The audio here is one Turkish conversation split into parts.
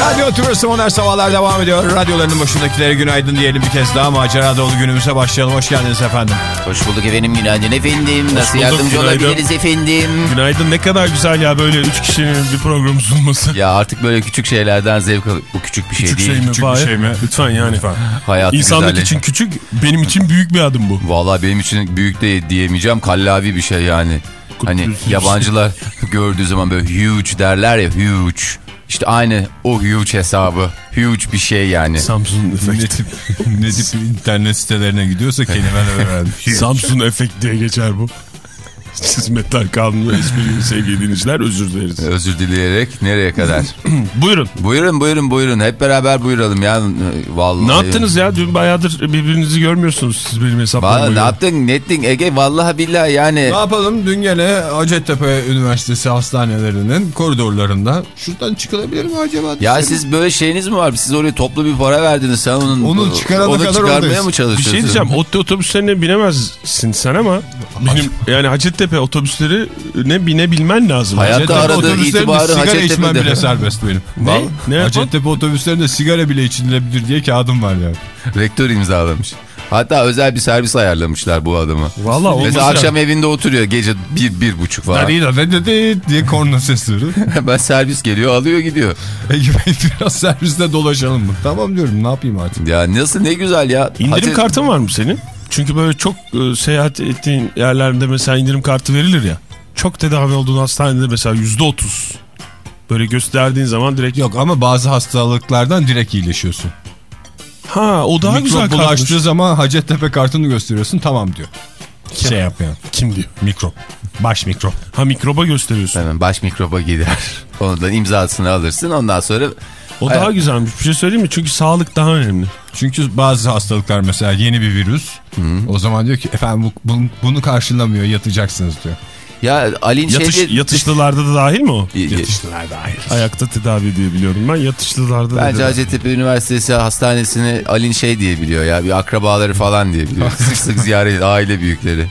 Radyo Tümrüsü Modern Sabahlar devam ediyor. Radyolarının başındakilere günaydın diyelim bir kez daha. Macera dolu günümüze başlayalım. Hoş geldiniz efendim. Hoş bulduk efendim günaydın efendim. Nasıl bulduk, yardımcı günaydın. olabiliriz efendim? Günaydın ne kadar güzel ya böyle üç kişinin bir program sunması. Ya artık böyle küçük şeylerden zevk al. Bu küçük bir şey Küçük değil. şey mi? Küçük bir şey mi? Lütfen yani. Hayatı İnsanlık güzelleş- için küçük, benim için büyük bir adım bu. Vallahi benim için büyük de diyemeyeceğim. Kallavi bir şey yani. Hani yabancılar gördüğü zaman böyle huge derler ya huge. İşte aynı o huge hesabı. Huge bir şey yani. Samsun Ne efekt. tip, ne tip internet sitelerine gidiyorsa kelimeler öğrenmiş. Samsun efekt diye geçer bu. Hizmetler kanunu esprili sevgili dinleyiciler özür dileriz. Özür dileyerek nereye kadar? Buyurun. buyurun buyurun buyurun. Hep beraber buyuralım ya. Vallahi. Ne yaptınız ya? Dün bayağıdır birbirinizi görmüyorsunuz siz benim hesaplarıma. Vallahi ne yaptın? Ne ettin Ege? Vallahi billahi yani. Ne yapalım? Dün gene Hacettepe Üniversitesi hastanelerinin koridorlarında şuradan çıkılabilir mi acaba? Ya siz böyle şeyiniz mi var? Siz oraya toplu bir para verdiniz. Sen onun Onu çıkarana onu kadar çıkarmaya oradayız. mı Bir çalışıyorsun? şey diyeceğim. Ot otobüslerine binemezsin sen ama benim yani Hacettepe otobüsleri ne binebilmen lazım. Hayatta Hacettepe aradığı itibarı sigara içmem Hacettepe'de. bile serbest benim. Ne? Ne? Hacettepe otobüslerinde sigara bile içilebilir diye kağıdım var yani. Rektör imzalamış. Hatta özel bir servis ayarlamışlar bu adamı. Valla Mesela akşam evinde oturuyor gece bir, bir buçuk falan. Diye korna sesleri. Hemen servis geliyor alıyor gidiyor. Ege Bey biraz serviste dolaşalım mı? Tamam diyorum ne yapayım artık. Ya nasıl ne güzel ya. İndirim Hacet- kartın var mı senin? Çünkü böyle çok e, seyahat ettiğin yerlerde mesela indirim kartı verilir ya. Çok tedavi olduğun hastanede mesela yüzde otuz. Böyle gösterdiğin zaman direkt yok. Ama bazı hastalıklardan direkt iyileşiyorsun. Ha o daha güzel Mikrop kartmış. bulaştığı zaman Hacettepe kartını gösteriyorsun tamam diyor. Şey yapıyor. Kim diyor? Mikrop. Baş mikrop. Ha mikroba gösteriyorsun. Hemen baş mikroba gider. Ondan imzasını alırsın ondan sonra O daha güzelmiş. Bir şey söyleyeyim mi? Çünkü sağlık daha önemli. Çünkü bazı hastalıklar mesela yeni bir virüs. O zaman diyor ki efendim bu, bunu, bunu karşılamıyor yatacaksınız diyor. ya Ali'nin Yatış, şeyde... yatışlılarda da dahil mi o? Yatıştılar dahil. Ayakta tedavi diye biliyorum ben. Yatışlılarda da. Bence dedi. Hacettepe Üniversitesi hastanesini Alin şey diye biliyor ya bir akrabaları falan diye biliyor. sık sık ziyaret aile büyükleri.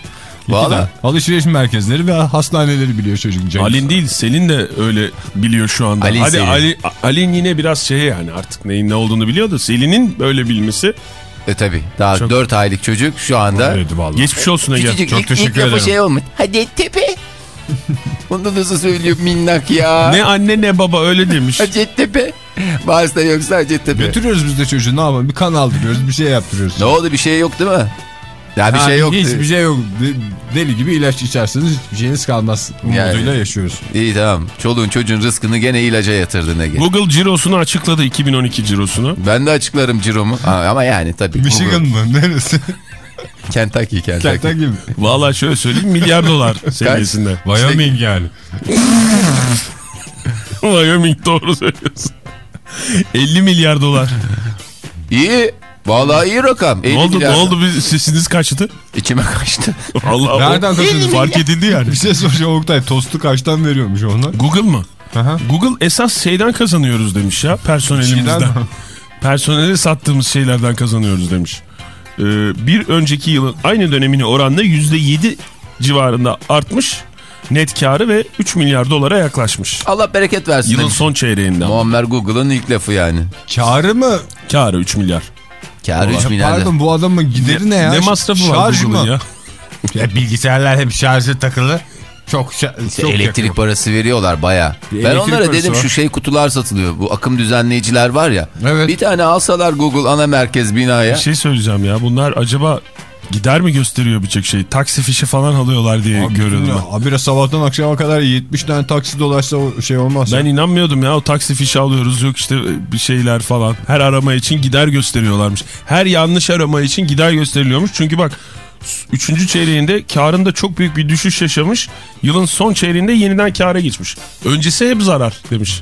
Valla. Alışveriş merkezleri ve hastaneleri biliyor çocuk. Cengiz. Alin değil Selin de öyle biliyor şu anda. Alin, Hadi Selin. Ali, Alin yine biraz şey yani artık neyin ne olduğunu biliyor da Selin'in böyle bilmesi e tabi daha Çok- 4 aylık çocuk şu anda geçmiş olsun Ege. küçücük Çok ilk, teşekkür ilk ederim. şey olmuş. Hadi tepe. Onu nasıl söylüyor minnak ya. Ne anne ne baba öyle demiş. Hacettepe. Varsa yoksa Hacettepe. Götürüyoruz biz de çocuğu ne yapalım bir kan aldırıyoruz bir şey yaptırıyoruz. Ne oldu bir şey yok değil mi? Ya bir Ha, şey yok. Hiçbir şey yok. De- Deli gibi ilaç içerseniz hiçbir şeyiniz kalmaz. Yani. Umuduyla yaşıyoruz. İyi tamam. Çoluğun çocuğun rızkını gene ilaca yatırdın Ege. Google cirosunu açıkladı 2012 cirosunu. Ben de açıklarım ciromu. Ha, ama yani tabii. Michigan Google. mı? Neresi? Kentucky, Kentucky. Kentucky mi? Vallahi şöyle söyleyeyim milyar dolar seviyesinde. Wyoming yani. Wyoming doğru söylüyorsun. 50 milyar dolar. İyi. Vallahi iyi rakam. Ne 50 oldu ne oldu bir sesiniz kaçtı? İçime kaçtı. Allah Nereden kaçırdın? Fark edildi yani. Bir şey soracağım Oktay. Tostu kaçtan veriyormuş onlar? Google mı? Aha. Google esas şeyden kazanıyoruz demiş ya personelimizden. Personeli sattığımız şeylerden kazanıyoruz demiş. Ee, bir önceki yılın aynı dönemine oranla %7 civarında artmış net karı ve 3 milyar dolara yaklaşmış. Allah bereket versin. Yılın demiş. son çeyreğinde. Muammer Google'ın ilk lafı yani. Karı mı? Karı 3 milyar. Kârı 3 milyar. Pardon bu adamın gideri ne ya? Ne masrafı var Şarj mı? ya? Ya bilgisayarlar hep şarjı takılı. Çok, şa- çok elektrik yakıyor. parası veriyorlar baya. Ben onlara dedim var. şu şey kutular satılıyor. Bu akım düzenleyiciler var ya. Evet. Bir tane alsalar Google ana merkez binaya. Bir şey söyleyeceğim ya bunlar acaba gider mi gösteriyor birçok şey? Taksi fişi falan alıyorlar diye Abi, görüyordum ya, ben. Habire sabahtan akşama kadar 70 tane taksi dolaşsa o şey olmaz. Ben inanmıyordum ya o taksi fişi alıyoruz yok işte bir şeyler falan. Her arama için gider gösteriyorlarmış. Her yanlış arama için gider gösteriliyormuş. Çünkü bak 3. çeyreğinde karında çok büyük bir düşüş yaşamış. Yılın son çeyreğinde yeniden kâra geçmiş. Öncesi hep zarar demiş.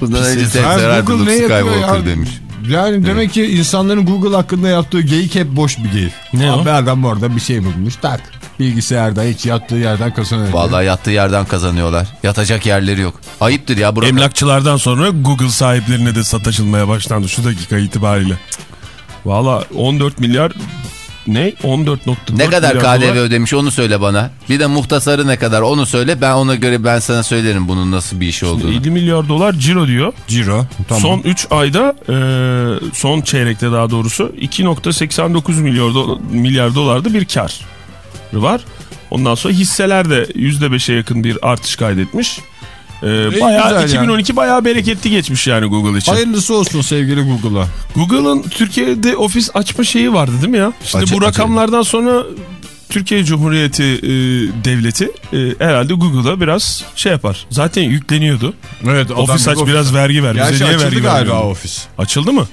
Bundan önce Ha, zarar bulup ya? demiş. Yani demek ki insanların Google hakkında yaptığı geyik hep boş bir geyik. Ne o? Abi adam orada bir şey bulmuş tak. Bilgisayarda hiç yattığı yerden kazanıyor. Vallahi yattığı yerden kazanıyorlar. Yatacak yerleri yok. Ayıptır ya. Bırak. Emlakçılardan sonra Google sahiplerine de sataşılmaya başlandı şu dakika itibariyle. Valla 14 milyar ne? 14.4 Ne kadar KDV dolar. ödemiş onu söyle bana. Bir de muhtasarı ne kadar onu söyle. Ben ona göre ben sana söylerim bunun nasıl bir iş olduğunu. 50 milyar dolar ciro diyor. Ciro. Tamam. Son 3 ayda e, son çeyrekte daha doğrusu 2.89 milyar, do milyar dolarda bir kar var. Ondan sonra hisseler de %5'e yakın bir artış kaydetmiş. E, bayağı güzel 2012 bayağı bereketli geçmiş yani Google için. Hayırlısı olsun sevgili Google'a. Google'ın Türkiye'de ofis açma şeyi vardı değil mi ya? Şimdi Aç- bu rakamlardan sonra Türkiye Cumhuriyeti e, Devleti e, herhalde Google'a biraz şey yapar. Zaten yükleniyordu. Evet. ofis aç biraz vergi ver. Bize Gerçi niye vergi galiba vermiyor? ofis. Açıldı mı?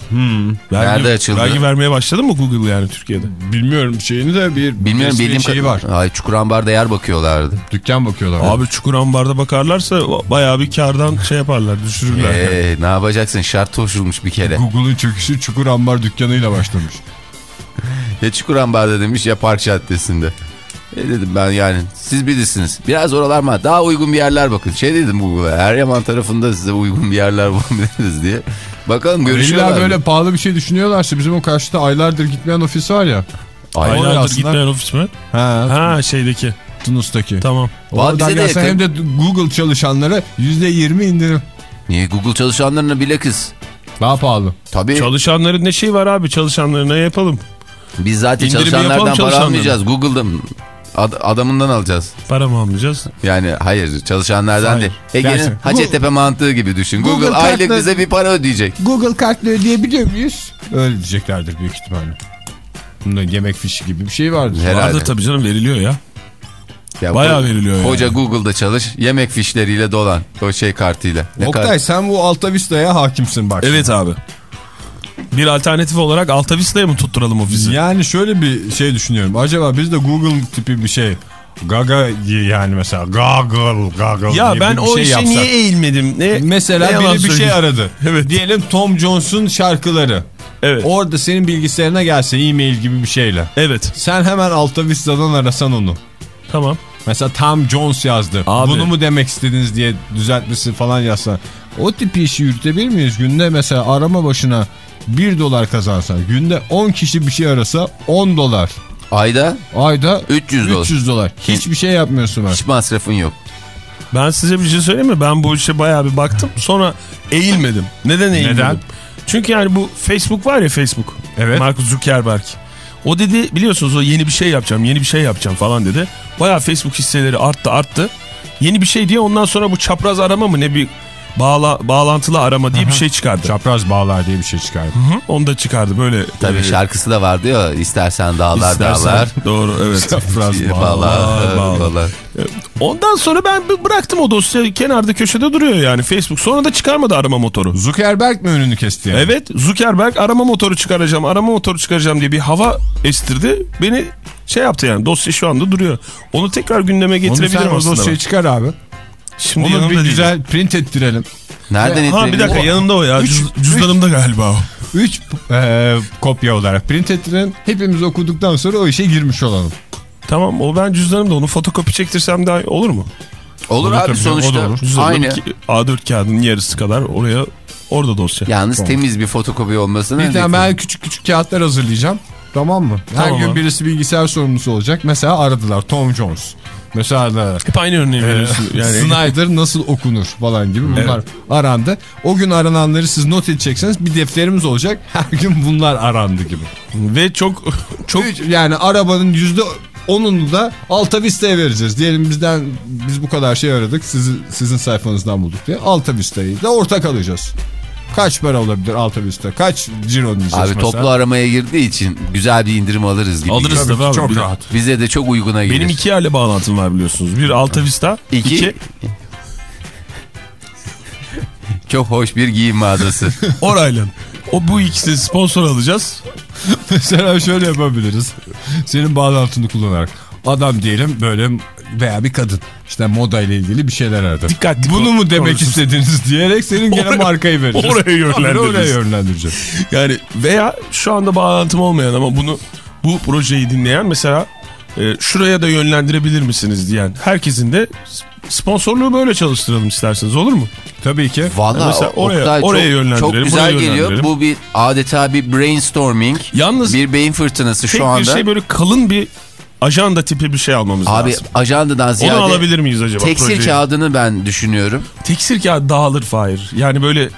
Vergi, Nerede açıldı? Vergi vermeye başladı mı Google yani Türkiye'de? Bilmiyorum şeyini de bir Bilmiyorum bildiğim şeyi var. Ay Çukurambar'da yer bakıyorlardı. Dükkan bakıyorlar. Abi çukur ambarda bakarlarsa bayağı bir kardan şey yaparlar düşürürler. Ee, ne yapacaksın şart koşulmuş bir kere. Google'ın çöküşü Çukur Ambar dükkanıyla başlamış. Ya Çukurambar'da demiş ya Park Caddesi'nde. E dedim ben yani siz bilirsiniz. Biraz oralar mı? Daha uygun bir yerler bakın. Şey dedim Google'a. Eryaman tarafında size uygun bir yerler bulabiliriz diye. Bakalım görüşüyorlar. İlla böyle pahalı bir şey düşünüyorlarsa bizim o karşıda aylardır gitmeyen ofis var ya. Aylardır aslında- gitmeyen ofis mi? Ha, Ha şeydeki. Tunus'taki. Tamam. Oradan gelsen hem de Google çalışanlara %20 indirim. Niye Google çalışanlarına bile kız? Daha pahalı. Tabii Çalışanların ne şey var abi çalışanlarına yapalım. Biz zaten İndirimi çalışanlardan para almayacağız. Google'dan ad- adamından alacağız. Para mı almayacağız? Yani hayır çalışanlardan Hayır. değil. Ege'nin Hacettepe mantığı gibi düşün. Google, Google aylık kartla- bize bir para ödeyecek. Google kartla ödeyebiliyor muyuz? Öyle diyeceklerdir büyük ihtimalle. Bunda yemek fişi gibi bir şey vardır. Herhalde. Vardır tabii canım veriliyor ya. Ya Bayağı bu- veriliyor yani. Koca Google'da çalış yemek fişleriyle dolan o şey kartıyla. Ne Oktay kadar- sen bu Alta Vista'ya hakimsin bak. Evet abi. Bir alternatif olarak Alta Vista'ya mı tutturalım ofisi? Yani şöyle bir şey düşünüyorum. Acaba biz de Google tipi bir şey Gaga yani mesela Google Google Ya ben bir o şey işe yapsak. niye eğilmedim? Ne, Mesela ne biri bir şey aradı. Evet. Diyelim Tom Jones'un şarkıları. Evet. Orada senin bilgisayarına gelse e-mail gibi bir şeyle. Evet. Sen hemen Alta Vista'dan arasan onu. Tamam. Mesela Tom Jones yazdı. Abi. Bunu mu demek istediniz diye düzeltmesi falan yazsa. O tip işi yürütebilir miyiz? Günde mesela arama başına 1 dolar kazansa. Günde 10 kişi bir şey arasa 10 dolar. Ayda Ayda 300 dolar. 300 dolar. Hiçbir şey yapmıyorsun bak. hiç masrafın yok. Ben size bir şey söyleyeyim mi? Ben bu işe bayağı bir baktım. Sonra eğilmedim. Neden eğilmedim? Neden? Çünkü yani bu Facebook var ya Facebook. Evet. Mark Zuckerberg. O dedi biliyorsunuz o yeni bir şey yapacağım, yeni bir şey yapacağım falan dedi. Bayağı Facebook hisseleri arttı arttı. Yeni bir şey diye ondan sonra bu çapraz arama mı ne bir bağla, bağlantılı arama diye bir şey çıkardı. Çapraz bağlar diye bir şey çıkardı. Hı, Onu da çıkardı böyle. Tabii e, şarkısı da vardı ya istersen dağlar istersen- dağlar. Doğru evet. Çapraz Bağlar, bağlar. bağlar. Ondan sonra ben bıraktım o dosyayı kenarda köşede duruyor yani Facebook. Sonra da çıkarmadı arama motoru. Zuckerberg mi önünü kesti yani? Evet Zuckerberg arama motoru çıkaracağım arama motoru çıkaracağım diye bir hava estirdi. Beni şey yaptı yani dosya şu anda duruyor. Onu tekrar gündeme Onu getirebilirim sen o aslında. dosyayı çıkar abi. Şimdi Onu bir güzel print ettirelim. Nereden Ha bir dakika yanımda o ya. Üç- Cüz- cüzdanımda galiba o. 3 kopya olarak print ettirelim. Hepimiz okuduktan sonra o işe girmiş olalım. Tamam o ben cüzdanımda onu fotokopi çektirsem daha olur mu? Olur Olur abi o sonuçta olur. Aynı. bir ki- A4 kağıdının yarısı kadar oraya orada dosya. Yalnız temiz bir fotokopi olmasını Bir tane ben küçük küçük kağıtlar hazırlayacağım. Tamam mı? Her Tamam gün abi. birisi bilgisayar sorumlusu olacak. Mesela aradılar Tom Jones. Mesela Hep aynı örneği veriyorsun. Yani Snyder nasıl okunur falan gibi bunlar arandı. O gün arananları siz not edeceksiniz. Bir defterimiz olacak. Her gün bunlar arandı gibi. ve çok çok Üç- Yani arabanın yüzde onunu da Alta Vista'ya vereceğiz. Diyelim bizden biz bu kadar şey aradık. Sizi, sizin sayfanızdan bulduk diye. Alta Vista'yı da ortak alacağız. Kaç para olabilir Vista? Kaç ciro diyeceğiz Abi mesela? toplu aramaya girdiği için güzel bir indirim alırız gibi. alırız Tabii, tabii abi. çok rahat. Bize de çok uyguna gelir. Benim iki yerle bağlantım var biliyorsunuz. Bir Alta Vista, İki- iki, Çok hoş bir giyim mağazası. Orayla. O bu ikisi sponsor alacağız. Mesela şöyle yapabiliriz. Senin bağlantını kullanarak. Adam diyelim böyle veya bir kadın işte moda ile ilgili bir şeyler aradı. Dikkatli Bunu mu demek konuşursun. istediniz diyerek senin gene Oraya- markayı vereceğiz. oraya Tabii, yönlendiririz. Oraya yönlendireceğiz. Yani veya şu anda bağlantım olmayan ama bunu bu projeyi dinleyen mesela e, şuraya da yönlendirebilir misiniz diyen herkesin de sponsorluğu böyle çalıştıralım isterseniz olur mu? Tabii ki. Valla Mesela oraya- Oktay oraya yönlendirelim, çok, çok güzel geliyor. Bu bir adeta bir brainstorming. Yalnız bir beyin fırtınası tek şu bir anda. şey böyle kalın bir ajanda tipi bir şey almamız Abi lazım. ajandadan ziyade Onu alabilir miyiz acaba? tekstil projeyi? kağıdını ben düşünüyorum. Tekstil kağıdı dağılır Fahir. Yani böyle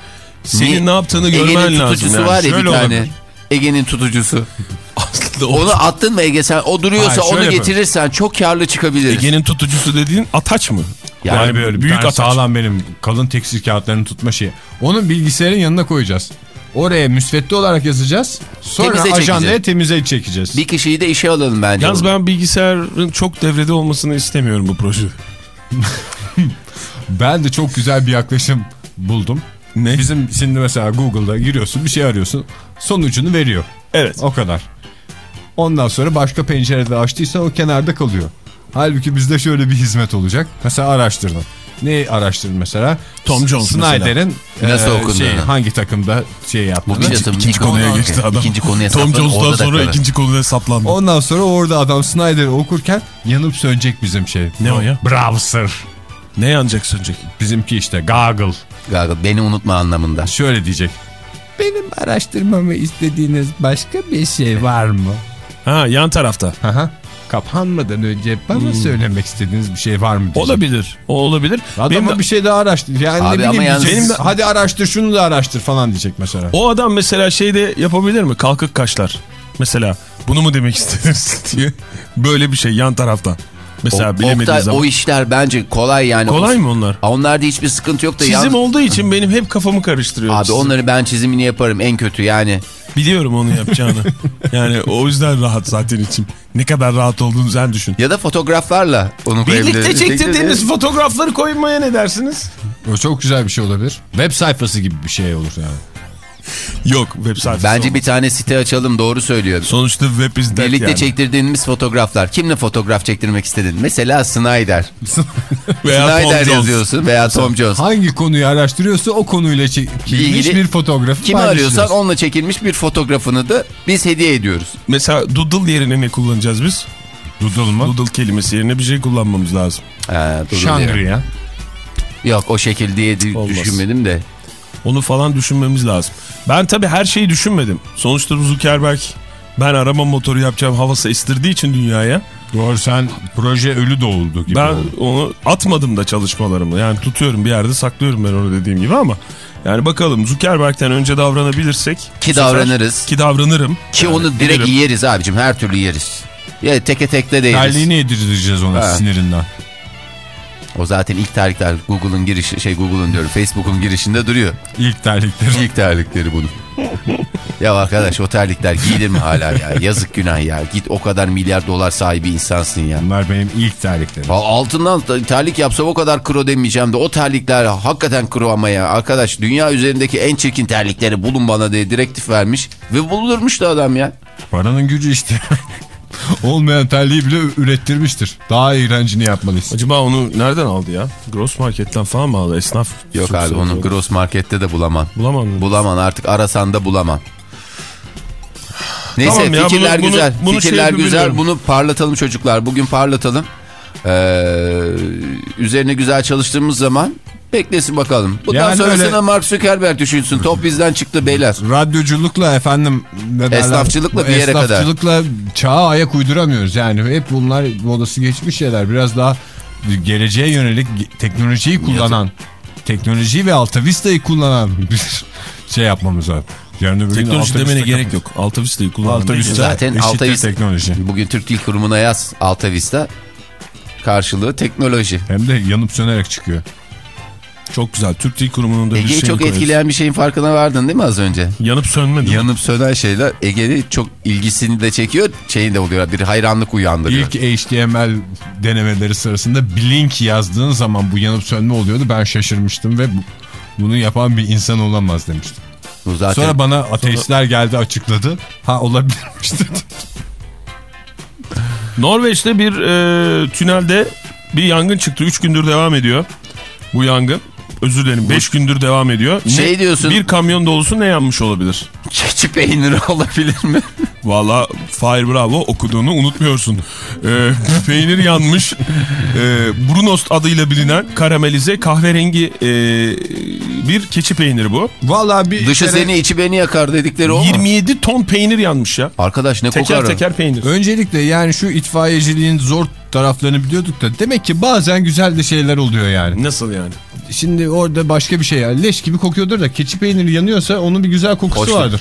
senin Niye? ne yaptığını görmen Ege'nin lazım. tutucusu yani. var ya bir tane. Ege'nin tutucusu. Aslında Onu attın mı Ege sen o duruyorsa Hayır, onu getirirsen çok karlı çıkabiliriz. Ege'nin tutucusu dediğin ataç mı? Yani Yani böyle büyük ataç. sağlam benim kalın tekstil kağıtlarını tutma şeyi. Onun bilgisayarın yanına koyacağız. Oraya müsvedde olarak yazacağız. Sonra Temize ajandaya çekeceğiz. temize çekeceğiz. Bir kişiyi de işe alalım bence. Yalnız ben bilgisayarın çok devrede olmasını istemiyorum bu projede. Ben de çok güzel bir yaklaşım buldum. Ne? Bizim şimdi mesela Google'da giriyorsun bir şey arıyorsun sonucunu veriyor. Evet. O kadar. Ondan sonra başka pencerede açtıysan o kenarda kalıyor. Halbuki bizde şöyle bir hizmet olacak. Mesela araştırdın. Ne araştırdın mesela? Tom Jones Snyder'in Nasıl e, okunduğunu. şey, hangi takımda şey yaptığını. İkinci Nikon- konuya geçti adam. İkinci konuya Tom da sonra kalır. ikinci konuya saplandı. Ondan sonra orada adam Snyder'i okurken yanıp sönecek bizim şey. Ne o ya? Browser. Ne yanacak sönecek? Bizimki işte Google. Galiba beni unutma anlamında. Şöyle diyecek. Benim araştırmamı istediğiniz başka bir şey var mı? Ha yan tarafta. Aha. Kapanmadan önce bana söylemek istediğiniz bir şey var mı? diyecek. Olabilir. O olabilir. Adama Benim bir şey daha araştır. Yani Abi ne bileyim yalnız-. Benim de- hadi araştır şunu da araştır falan diyecek mesela. O adam mesela şey de yapabilir mi? Kalkık kaşlar. Mesela bunu mu demek istediniz diye. Böyle bir şey yan tarafta. Mesela O, bilemediği Oktay, zaman. o işler bence kolay yani. Kolay mı onlar? Aa, Onlarda hiçbir sıkıntı yok da. Çizim yalnız- olduğu için benim hep kafamı karıştırıyor. Abi çizim. onları ben çizimini yaparım en kötü yani. Biliyorum onu yapacağını. yani o yüzden rahat zaten içim. Ne kadar rahat olduğunu sen düşün. Ya da fotoğraflarla onu Birlikte koyabiliriz. çektirdiğiniz fotoğrafları koymaya ne dersiniz? O çok güzel bir şey olabilir. Web sayfası gibi bir şey olur yani. Yok web sayfası. Bence olmaz. bir tane site açalım doğru söylüyor. Sonuçta web is dead Birlikte yani. çektirdiğimiz fotoğraflar. Kimle fotoğraf çektirmek istedin? Mesela Snyder. Veya Tom Snyder Jones. yazıyorsun veya Tom Jones. Hangi konuyu araştırıyorsa o konuyla çekilmiş İlgili- bir fotoğrafı Kimi arıyorsan onunla çekilmiş bir fotoğrafını da biz hediye ediyoruz. Mesela doodle yerine ne kullanacağız biz? Doodle mı? Doodle kelimesi yerine bir şey kullanmamız lazım. Dur, dur ya. Yok o şekil diye di- Olmaz. düşünmedim de. Onu falan düşünmemiz lazım. Ben tabii her şeyi düşünmedim. Sonuçta Zuckerberg ben arama motoru yapacağım havası estirdiği için dünyaya. Doğru sen proje ölü doğuldu gibi Ben oldu. onu atmadım da çalışmalarımı. Yani tutuyorum bir yerde saklıyorum ben onu dediğim gibi ama. Yani bakalım Zuckerberg'ten önce davranabilirsek. Ki sefer- davranırız. Ki davranırım. Ki Yani onu direkt bilirim. yeriz abicim her türlü yeriz. Ya teke tekle de yeriz. Terliğini yedireceğiz ona Ha. sinirinden. O zaten ilk terlikler Google'ın girişi şey Google'ın diyorum Facebook'un girişinde duruyor. İlk terlikleri. İlk terlikleri bunun. ya arkadaş o terlikler giyilir mi hala ya? Yazık günah ya. Git o kadar milyar dolar sahibi insansın ya. Bunlar benim ilk terliklerim. Altından terlik yapsam o kadar kro demeyeceğim de o terlikler hakikaten kro ama ya. Arkadaş dünya üzerindeki en çirkin terlikleri bulun bana diye direktif vermiş. Ve bulunurmuş da adam ya. Paranın gücü işte. Olmayan terliği bile ürettirmiştir. Daha iğrencini yapmalıyız. Acaba onu nereden aldı ya? Gross Market'ten falan mı aldı? Esnaf. Yok abi onu gross markette de bulamam. Bulamam mı? Bulamam artık arasan da bulamam. Neyse Tamam ya, fikirler bunu- güzel. bunu- bunu şey fikirler güzel. yapabiliyorum. Bunu parlatalım çocuklar. Bugün parlatalım. Ee, üzerine güzel çalıştığımız zaman beklesin bakalım. Bundan Yani sonrasına öyle- Mark Zuckerberg düşünsün. Top bizden çıktı beyler. Radyoculukla efendim ne derler? Esnafçılıkla bir yere kadar. Esnafçılıkla çağa ayak uyduramıyoruz. Yani hep bunlar modası geçmiş şeyler. Biraz daha geleceğe yönelik teknolojiyi kullanan, teknolojiyi ve Alta Vista'yı kullanan bir şey yapmamız lazım. Yarın öbür Teknoloji demene gerek yok. Alta Vista'yı. Alta Vista güzel. Zaten Alta Vista- teknoloji. Bugün Türk Dil Kurumu'na yaz Alta Vista. Karşılığı teknoloji. Hem de yanıp sönerek çıkıyor. Çok güzel. Türk Dil Kurumu'nun da bir Ege'yi şeyini çok koyarız. etkileyen bir şeyin farkına vardın değil mi az önce? Yanıp sönmedi. Yanıp sönen şeyler Ege'nin çok ilgisini de çekiyor. Şeyin de oluyor bir hayranlık uyandırıyor. İlk HTML denemeleri sırasında Blink yazdığın zaman bu yanıp sönme oluyordu. Ben şaşırmıştım ve bu- bunu yapan bir insan olamaz demiştim. Bu zaten Sonra bana ateistler geldi açıkladı. Ha olabilirmiş dedim. Norveç'te bir e, tünelde bir yangın çıktı. 3 gündür devam ediyor. Bu yangın. Özür dilerim 5 gündür devam ediyor. Şey diyorsun- Bir kamyon dolusu ne yanmış olabilir? Keçi peyniri olabilir mi? Valla Fahir bravo okuduğunu unutmuyorsun. Ee, peynir yanmış. Ee, Brunost adıyla bilinen karamelize kahverengi ee, bir keçi peyniri bu. Vallahi bir Dışı kere- seni içi beni yakar dedikleri o mu? 27 ton peynir yanmış ya. Arkadaş ne Teker kokar? teker peynir. Öncelikle yani şu itfaiyeciliğin zor taraflarını biliyorduk da demek ki bazen güzel de şeyler oluyor yani. Nasıl yani? Şimdi orada başka bir şey ya. Leş gibi kokuyordur da keçi peyniri yanıyorsa onun bir güzel kokusu Hoştur. vardır.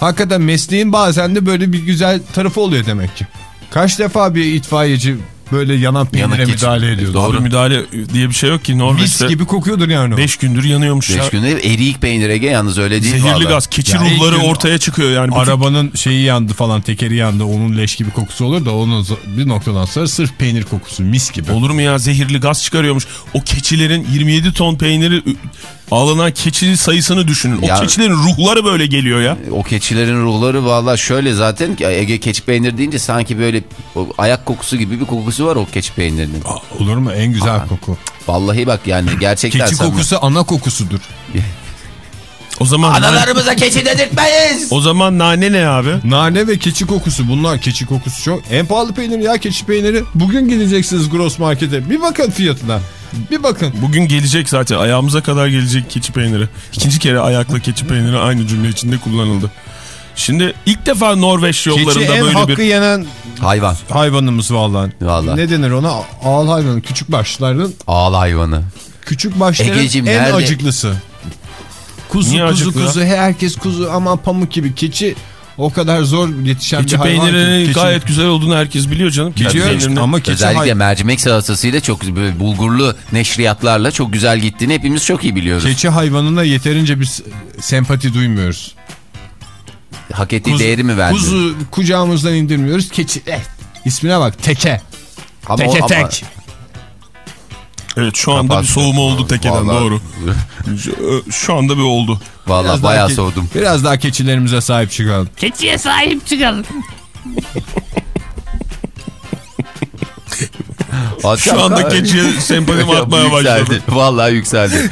Hakikaten mesleğin bazen de böyle bir güzel tarafı oluyor demek ki. Kaç defa bir itfaiyeci böyle yanan peynire müdahale ediyordu. Doğru. Abi müdahale diye bir şey yok ki Mis Norveç'te gibi kokuyordur yani o. 5 gündür yanıyormuş ya. Beş günde eriyik peynir Ege yalnız öyle değil Zehirli vallahi. gaz, keçi Ya ilk ruhları ortaya çıkıyor yani. Arabanın şeyi yandı falan tekeri yandı onun leş gibi kokusu olur da onun bir noktadan sonra sırf peynir kokusu mis gibi. Olur mu ya zehirli gaz çıkarıyormuş. O keçilerin 27 ton peyniri alınan keçi sayısını düşünün. O Ya- keçilerin ruhları böyle geliyor ya. O keçilerin ruhları valla şöyle zaten ki Ege keçi peynir deyince sanki böyle ayak kokusu gibi bir kokusu var o keçi peynirinin. Aa, olur mu en güzel koku. Vallahi bak yani gerçekten. Keçi samimi. kokusu ana kokusudur. O zaman Analarımıza keçi dedirtmeyiz. o zaman nane ne abi? Nane ve keçi kokusu bunlar keçi kokusu çok. En pahalı peynir ya keçi peyniri. Bugün gideceksiniz gross markete. Bir bakın fiyatına. Bir bakın. Bugün gelecek zaten ayağımıza kadar gelecek keçi peyniri. İkinci kere ayakla keçi peyniri aynı cümle içinde kullanıldı. Şimdi ilk defa Norveç Keçi yollarında en böyle hakkı bir yenen Hayvan. hayvanımız vallahi. Vallahi. Ne denir ona? Ağal hayvanı. Küçük başların. Ağıl hayvanı. Küçük başların en nerede? acıklısı. Kuzu Niye kuzu acıklı kuzu. Herkes kuzu ama pamuk gibi. Keçi o kadar zor yetişen keçi bir hayvan. peynirinin Keçi- gayet güzel olduğunu herkes biliyor canım. Keçi peynirinin. ama keçi Özellikle hay- mercimek salatasıyla çok böyle bulgurlu neşriyatlarla çok güzel gittiğini hepimiz çok iyi biliyoruz. keçi hayvanına yeterince biz sempati duymuyoruz. Hak ettiği değeri mi verdi? Kuzu kucağımızdan indirmiyoruz. Keçi eh, ismine bak teke. Ama Teke o- ama- tek. Evet şu anda Kapat. bir soğuma oldu tekeden Vallahi- doğru. Şu, anda bir oldu. Vallahi Biraz bayağı soğudum. Biraz daha keçilerimize sahip çıkalım. Keçiye sahip çıkalım. Şu anda keçiye sempatim artmaya başladı. Yükseldi. Vallahi yükseldi.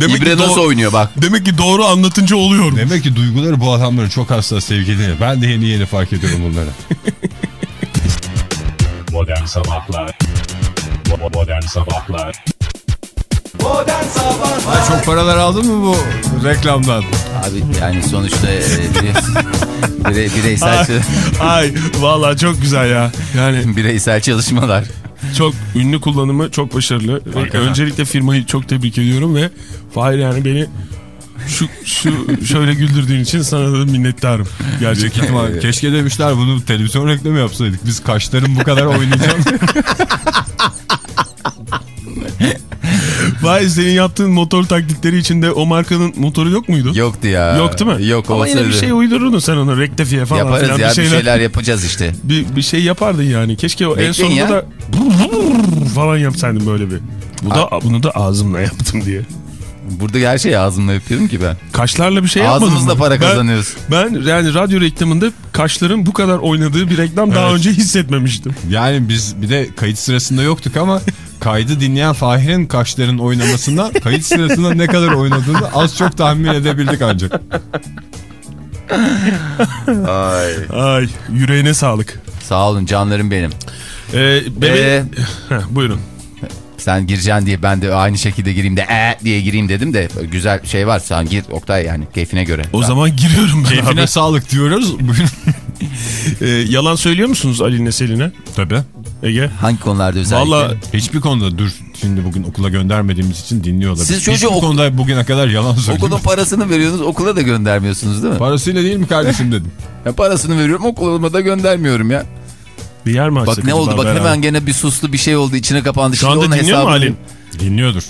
Demek ki, İbre nasıl oynuyor bak. demek ki doğru anlatınca oluyor. Demek ki duyguları bu adamların çok hassas sevgili. Ben de yeni yeni fark ediyorum bunları. Modern Sabahlar Bo- Modern Sabahlar Çok paralar aldın mı bu reklamdan? Abi yani sonuçta e, bire- bire- bireysel, Ay vallahi çok güzel ya. Yani bireysel çalışmalar. Çok ünlü kullanımı çok başarılı. Öncelikle firmayı çok tebrik ediyorum ve Fahir yani beni şu şu şöyle güldürdüğün için sana da minnettarım. Gerçekten. ihtimal keşke demişler bunu televizyon reklamı yapsaydık. Biz kaşların bu kadar oynayacağım. Fahir senin yaptığın motor taklitleri içinde o markanın motoru yok muydu? Yoktu ya. Yok değil mi? Yok Ama yine bir olsaydı. şey uydururdun sen onu rektifiye falan Yaparız filan ya bir şeyler, bir şeyler yapacağız işte. Bir, bir şey yapardın yani. Keşke o en sonunda ya. da falan yapsaydın böyle bir. Bu da bunu da ağzımla yaptım diye. Burada her şeyi ağzımla yapıyorum ki ben. Kaşlarla bir şey yapmadın Ağzımızla mı? para Ben- kazanıyoruz. Ben yani radyo reklamında kaşların bu kadar oynadığı bir reklam daha Evet. önce hissetmemiştim. yani biz bir de kayıt sırasında yoktuk ama kaydı dinleyen Fahir'in kaşların oynamasından kayıt sırasında ne kadar oynadığını az çok tahmin edebildik ancak. Ay. Ay yüreğine sağlık. Sağ olun canlarım benim. Ee, bebe... Ee, Heh, buyurun. sen gireceksin diye ben de aynı şekilde gireyim de e diye gireyim dedim de güzel şey var sen gir Oktay yani keyfine göre. O zaman giriyorum ben Keyfine abi. sağlık diyoruz. Bugün Ee, yalan söylüyor musunuz Ali'ne Selin'e? Tabii. Ege? Hangi konularda özellikle? Valla Hiçbir konuda dur şimdi bugün okula göndermediğimiz için dinliyorlar. Siz Hiçbir çocuğu ok- konuda bugüne kadar yalan söyledim. Okulun parasını veriyorsunuz okula da göndermiyorsunuz değil mi? Parasıyla değil mi kardeşim dedim. Ya parasını veriyorum okuluma da göndermiyorum ya. bir yer mi açsak Bak ne oldu bak beraber? hemen gene bir suslu bir şey oldu içine kapandı. Şu anda dinliyor mu Alin? Dinliyordur.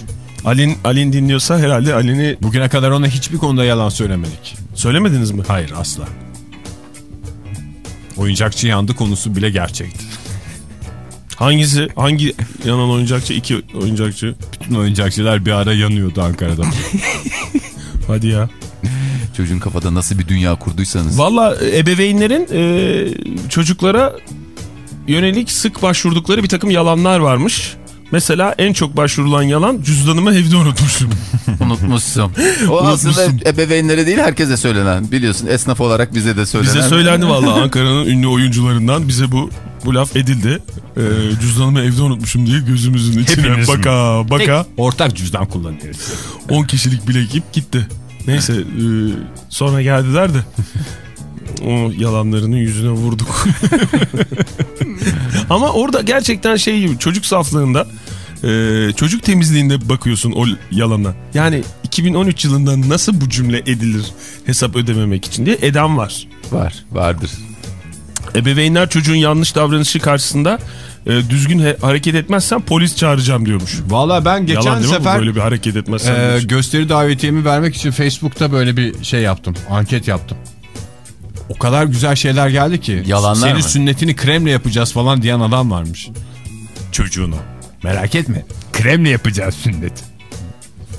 Alin, Alin dinliyorsa herhalde Alin'i Bugüne kadar ona hiçbir konuda yalan söylemedik. söylemediniz mi? Hayır asla. Oyuncakçı yandı konusu bile gerçekti. Hangisi? Hangi yanan oyuncakçı? İki oyuncakçı. Bütün oyuncakçılar bir ara yanıyordu Ankara'da. Hadi ya. Çocuğun kafada nasıl bir dünya kurduysanız. Valla ebeveynlerin e, çocuklara yönelik sık başvurdukları bir takım yalanlar varmış. Mesela en çok başvurulan yalan cüzdanımı evde unutmuşum. Unutmuşsun. O aslında ebeveynlere değil herkese söylenen. Biliyorsun esnaf olarak bize de söylenen. Bize söylendi vallahi Ankara'nın ünlü oyuncularından bize bu bu laf edildi. Ee, cüzdanımı evde unutmuşum diye gözümüzün içine Hepiniz mi? baka baka Ortak cüzdan kullanıyoruz. 10 kişilik bile ekip gitti. Neyse e, sonra geldiler de o yalanlarının yüzüne vurduk. Ama orada gerçekten şey gibi çocuk saflığında e, çocuk temizliğinde bakıyorsun o yalana. Yani 2013 yılında nasıl bu cümle edilir hesap ödememek için diye eden var. Var vardır. Ebeveynler çocuğun yanlış davranışı karşısında e, düzgün hareket etmezsen polis çağıracağım diyormuş. Valla ben geçen Yalan değil mi bu? sefer böyle bir hareket etmezsen. e, gösteri davetiyemi vermek için Facebook'ta böyle bir şey yaptım. Anket yaptım. O kadar güzel şeyler geldi ki. Yalanlar Senin mı? sünnetini kremle yapacağız falan diyen adam varmış. Çocuğunu. Merak etme. Kremle yapacağız sünnet.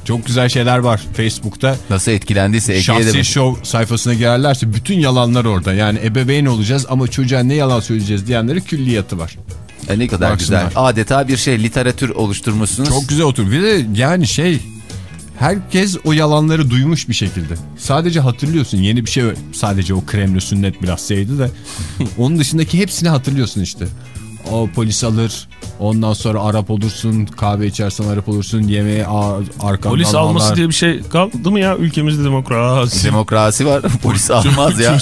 Çok güzel şeyler var Facebook'ta. Nasıl etkilendiyse Şahsi show sayfasına girerlerse bütün yalanlar orada. Yani ebeveyn olacağız ama çocuğa ne yalan söyleyeceğiz diyenlerin külliyatı var. E, ne kadar Baksınlar. güzel. Adeta bir şey literatür oluşturmuşsunuz. Çok güzel otur. Bir de yani şey herkes o yalanları duymuş bir şekilde. Sadece hatırlıyorsun. Yeni bir şey sadece o kremli sünnet biraz şeydi de. onun dışındaki hepsini hatırlıyorsun işte. O polis alır. Ondan sonra Arap olursun. Kahve içersen Arap olursun. Yemeği a- arkandan Polis alması diye bir şey kaldı mı ya ülkemizde demokrasi? Demokrasi var. Polis almaz ya.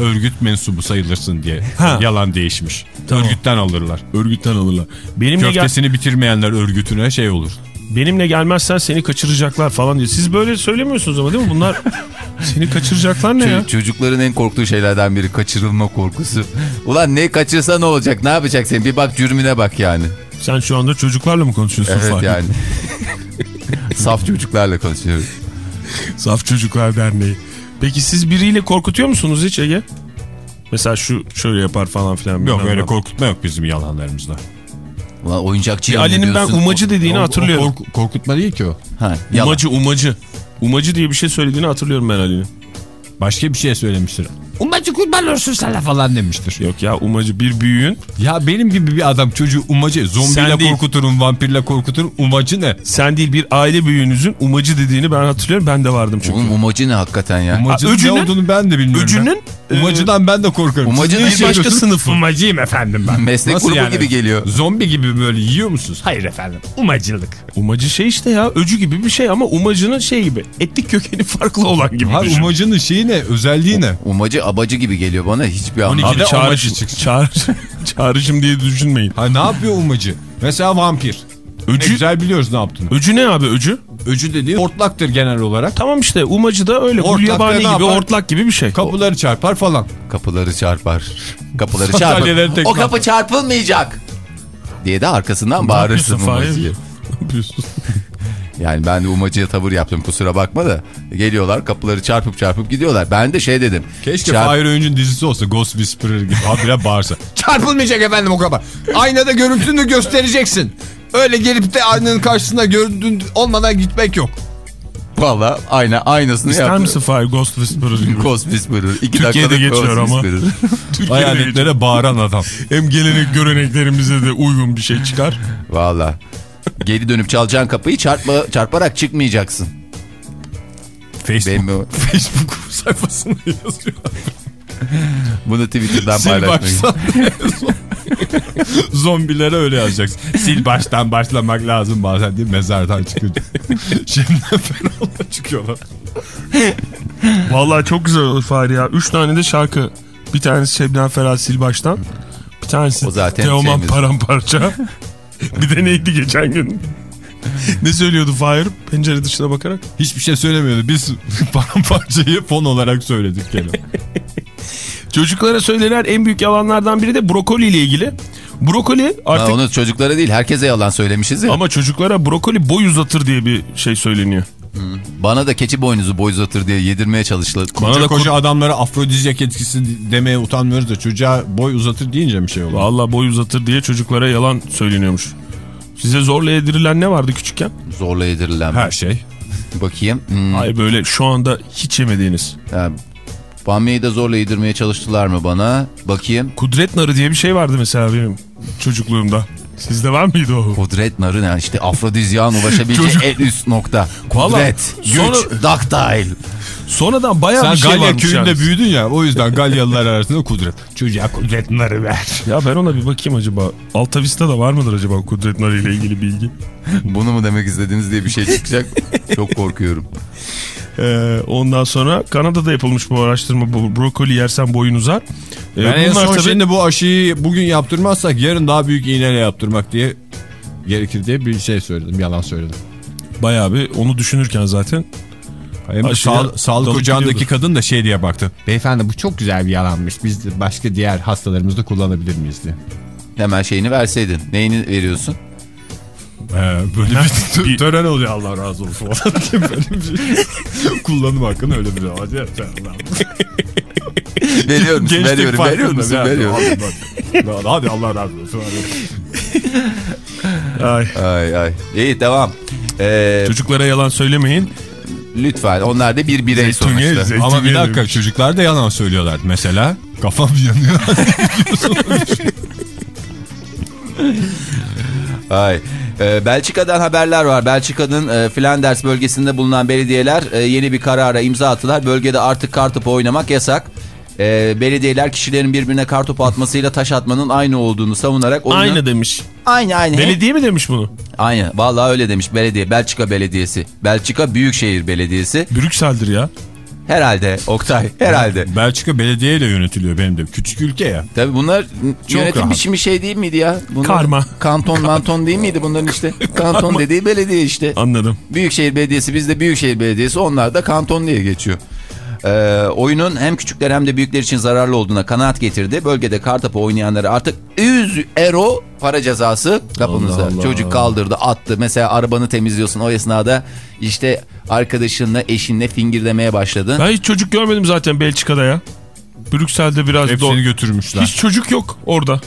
örgüt mensubu sayılırsın diye. Ha. Yalan değişmiş. Tamam. Örgütten alırlar. Örgütten alırlar. Benimle, gel, Köftesini bitirmeyenler örgütüne şey olur. Benimle gelmezsen seni kaçıracaklar falan diyor. Siz böyle söylemiyorsunuz ama değil mi? Bunlar seni kaçıracaklar ne ya? Ço- Çocukların en korktuğu şeylerden biri kaçırılma korkusu. Ulan ne kaçırsa ne olacak? Ne yapacak sen? Bir bak cürmüne bak yani. Sen şu anda çocuklarla mı konuşuyorsun? Evet Fahri? yani. Saf çocuklarla konuşuyoruz. Saf Çocuklar Derneği. Peki siz biriyle korkutuyor musunuz hiç Ege? Mesela şu şöyle yapar falan filan. Yok öyle korkutma yok bizim yalanlarımızda. Ulan oyuncakçı yanıyor Ali'nin ben umacı dediğini O- o hatırlıyorum. kork- korkutma değil ki o. Ha, yalan. Umacı umacı. Umacı diye bir şey söylediğini hatırlıyorum ben Ali'nin. Başka bir şey söylemiştir. Umacı kurban olsun sana falan demiştir. Yok ya umacı bir büyüğün. Ya benim gibi bir adam çocuğu umacı zombiyle Sen değil. korkuturum vampirle korkuturum umacı ne? Sen değil bir aile büyüğünüzün umacı dediğini ben hatırlıyorum. Ben de vardım çünkü. Oğlum umacı ne hakikaten ya? Umacının öcünün- ne olduğunu ben de bilmiyorum. öcünün, ben. Umacıdan ben de korkarım. Umacı bir işe başka sınıfı. Umacıyım efendim ben. Meslek Nasıl grubu yani? gibi geliyor. Zombi gibi böyle yiyor musunuz? Hayır efendim. Umacılık. Umacı şey işte ya öcü gibi bir şey ama umacının şey gibi etnik kökeni farklı olan gibi Ha umacının şeyi ne? Özelliği ne? Umacı abacı gibi geliyor bana hiçbir anlamda. Bir de Abi çağrış, amacı çıksın. çağrışım diye düşünmeyin. Ha ne yapıyor umacı? Mesela vampir. Ne Öcü, güzel biliyoruz ne yaptığını. öcü ne abi öcü? Öcü dediğin hortlaktır genel olarak. Tamam işte umacı da öyle gulyabani ne gibi yapar? hortlak gibi bir şey. Kapıları çarpar falan. Kapıları çarpar. Kapıları çarpar. O kapı çarpılmayacak. Diye de arkasından Ne bağırırsın umacıya. Ne yapıyorsun? Yani ben de umacıya tavır yaptım kusura bakma da. Geliyorlar kapıları çarpıp çarpıp gidiyorlar. Ben de şey dedim. Keşke çarp- Fahir Öğüncü'nün dizisi olsa Ghost Whisperer gibi habire bağırsa. Çarpılmayacak efendim o kadar. Aynada görüntünü göstereceksin. Öyle gelip de aynanın karşısında görüntün olmadan gitmek yok. Valla ayna, aynasını İster yaptı. misin Fahir Ghost Whisperer gibi? Ghost Whisperer. İki Türkiye'de geçiyor ama. Hayaletlere bağıran adam. Hem gelenek göreneklerimize de uygun bir şey çıkar. Valla. Geri dönüp çalacaksın kapıyı çarpma, çarparak çıkmayacaksın. Facebook, Benim bu- Facebook sayfasında yazıyor. bunu Twitter'dan Sil paylaşmayın. baştan. Zombilere öyle yazacaksın. Sil baştan başlamak lazım bazen diye mezardan çıkıyor. Şimdi ferahla çıkıyorlar. Vallahi çok güzel olur Fahri ya. Üç tane de şarkı. Bir tanesi Şebnem Ferah Silbaş'tan. Bir tanesi O zaten Teoman şeyimiz. Paramparça. bir de neydi geçen gün? ne söylüyordu Fahir pencere dışına bakarak? Hiçbir şey söylemiyordu. Biz paramparçayı fon olarak söyledik gene. Çocuklara söylenen en büyük yalanlardan biri de brokoli ile ilgili. Brokoli Ha, artık onu çocuklara değil herkese yalan söylemişiz ya. ama çocuklara brokoli boy uzatır diye bir şey söyleniyor. Bana da keçi boynuzu boy uzatır diye yedirmeye çalıştılar. Koca Bana da koca adamlara afrodizyak etkisi demeye utanmıyoruz da çocuğa boy uzatır deyince bir şey oluyor. Vallahi boy uzatır diye çocuklara yalan söyleniyormuş. Size zorla yedirilen ne vardı küçükken? Zorla yedirilen. Her şey. Bakayım. Hmm. Hayır böyle şu anda hiç yemediğiniz. Ha, Bamya'yı da zorla yedirmeye çalıştılar mı bana? Bakayım. Kudret narı diye bir şey vardı mesela benim çocukluğumda. Sizde var mıydı o? Kudret narı ne? İşte afrodizyağın ulaşabileceği Çocuk- en üst nokta. Vallahi Kudret, güç, sonra- daktile. Sonradan bayağı Sen bir şey Galya varmış köyünde yani. büyüdün ya o yüzden Galyalılar arasında kudret. Çocuğa kudret narı ver. Ya ben ona bir bakayım acaba. Alta Vista da var mıdır acaba Kudret Nari ile ilgili bilgi? Bunu mu demek istediniz diye bir şey çıkacak. Çok korkuyorum. Ee, ondan sonra Kanada'da yapılmış bu araştırma. Bu brokoli yersen boyun uzar. Ee, Ben en son tabii- şimdi bu aşıyı bugün yaptırmazsak yarın daha büyük iğneyle yaptırmak diye gerekir diye bir şey söyledim. Yalan söyledim. Bayağı bir onu düşünürken zaten Hem de Aşıya sağ- sağlık ocağındaki gidiyordu. kadın da şey diye baktı. Beyefendi bu çok güzel bir yalanmış. Biz de başka diğer hastalarımızda kullanabilir miyiz diye. Hemen şeyini verseydin. Neyini veriyorsun? Böyle bir, bir- tören oluyor Allah razı olsun falan diye böyle bir şey. Kullanım hakkında öyle bir. Hadi Veriyor musun? Veriyorum. Veriyor musun? Veriyorum. Veriyorum. Hadi Allah razı olsun. ay, Ay ay. İyi devam. Ee, çocuklara yalan söylemeyin. lütfen. Onlar da bir birey Zeytuniye, sonuçta. zeytuniye Ama bir dakika demiş. çocuklar da yalan söylüyorlar. Mesela kafam yanıyor. Ay. Ee, Belçika'dan haberler var. Belçika'nın e, Flanders bölgesinde bulunan belediyeler e, yeni bir karara imza attılar. Bölgede artık kartopu oynamak yasak. E, belediyeler kişilerin birbirine kartopu atmasıyla taş atmanın aynı olduğunu savunarak oyunu... Aynı demiş. Aynı aynı. Belediye mi demiş bunu? Aynı. Vallahi öyle demiş belediye. Belçika Belediyesi. Belçika Büyükşehir Belediyesi. Brüksel'dir ya. Herhalde Oktay. Herhalde. Belçika belediyeyle yönetiliyor benim de. Küçük ülke ya. Tabii bunlar yönetim rahat. biçimi şey değil miydi ya? Bunlar, Karma. Kanton manton değil miydi bunların işte? Kanton dediği belediye işte. Anladım. Büyükşehir Belediyesi bizde Büyükşehir Belediyesi onlar da kanton diye geçiyor. Ee, oyunun hem küçükler hem de büyükler için zararlı olduğuna kanaat getirdi. Bölgede kartopu oynayanları artık 100 euro para cezası kapınızda. Allah Allah. Çocuk kaldırdı attı. Mesela arabanı temizliyorsun o esnada işte arkadaşınla eşinle fingirlemeye başladın. Ben hiç çocuk görmedim zaten Belçika'da ya. Brüksel'de biraz Hepsini do- götürmüşler. Hiç çocuk yok orada.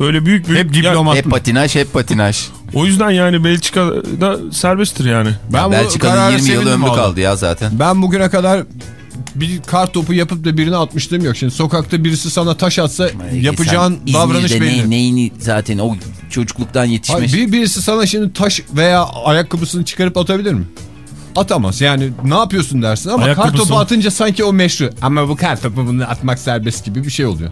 Böyle büyük büyük. Hep diplomat Hep patinaj hep patinaj. O yüzden yani Belçika'da serbesttir yani. Ben bu Belçika'nın kararı 20 yıl ömrü kaldı ya zaten. Ben bugüne kadar bir kar topu yapıp da birine atmışlığım yok. Şimdi sokakta birisi sana taş atsa yapacağın Sen davranış belli. ne- neyini zaten o çocukluktan yetişmiş. Hayır, bir, birisi sana şimdi taş veya ayakkabısını çıkarıp atabilir mi? Atamaz. Yani ne yapıyorsun dersin ama kar Ayakkabısı- topu atınca sanki o meşru. Ama bu kar topu bunu atmak serbest gibi bir şey oluyor.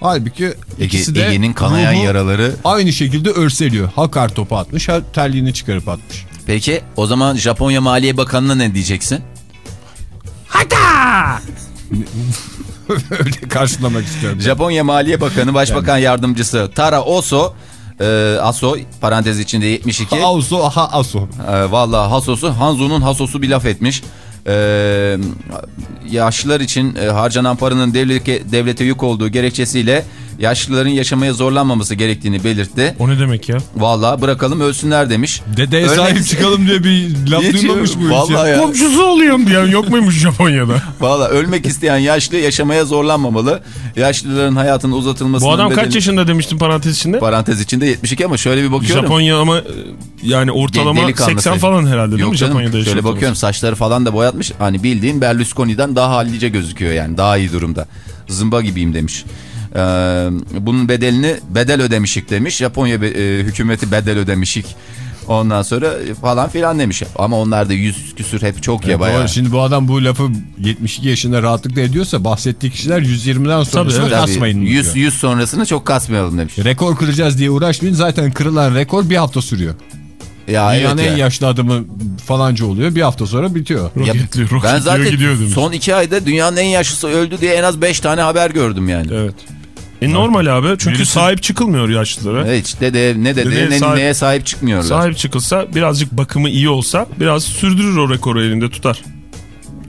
Halbuki Ege, ikisi de Ege'nin kanayan yaraları. aynı şekilde örseliyor. Ha kar topu atmış ha terliğini çıkarıp atmış. Peki o zaman Japonya Maliye Bakanı'na ne diyeceksin? Öyle karşılamak istiyorum. Japonya Maliye Bakanı Başbakan Yardımcısı Tara Oso e, Aso parantez içinde 72 Aso aha aso. e, Valla Hasosu Hanzo'nun Hasosu bir laf etmiş e, yaşlılar için e, harcanan paranın devlete, devlete yük olduğu gerekçesiyle yaşlıların yaşamaya zorlanmaması gerektiğini belirtti. O ne demek ya? Valla bırakalım ölsünler demiş. Dedeye Ölmek- sahip çıkalım diye bir laf duymamış bu Vallahi ya. Komşusu oluyorum diyen yok muymuş Japonya'da? Valla ölmek isteyen yaşlı yaşamaya zorlanmamalı. Yaşlıların hayatının uzatılmasının Bu adam kaç yaşında demiştin parantez içinde? Parantez içinde 72 ama şöyle bir bakıyorum. Japonya ama e, yani ortalama Delikanlı 80 sayı. falan herhalde değil Yok mi canım, Japonya'da Şöyle yaşıyorsunuz? bakıyorum saçları falan da boyatmış. Hani bildiğin Berlusconi'den daha hallice gözüküyor yani. Daha iyi durumda. Zımba gibiyim demiş. Ee, bunun bedelini bedel ödemişik demiş. Japonya be- e, hükümeti bedel ödemişik. Ondan sonra falan filan demiş. Ama onlar da yüz küsür hep çok ya Ya bayağı. Şimdi bu adam bu lafı 72 yaşında rahatlıkla ediyorsa bahsettiği kişiler 120'den sonrasını. Tabii, kasmayın. 100, diyor. 100 sonrasını çok kasmayalım demiş. Rekor kıracağız diye uğraşmayın. Zaten kırılan rekor bir hafta sürüyor. Ya Dünyanın evet en ya. yaşlı adamı falanca oluyor. Bir hafta sonra bitiyor. Ya ben zaten gidiyor son iki ayda dünyanın en yaşlısı öldü diye en az 5 tane haber gördüm yani. Evet. E normal abi çünkü Birisi- sahip çıkılmıyor yaşlılara. Evet işte de ne dede Dedeye ne sahip- neye sahip çıkmıyorlar. Sahip çıkılsa birazcık bakımı iyi olsa biraz sürdürür o rekoru elinde tutar.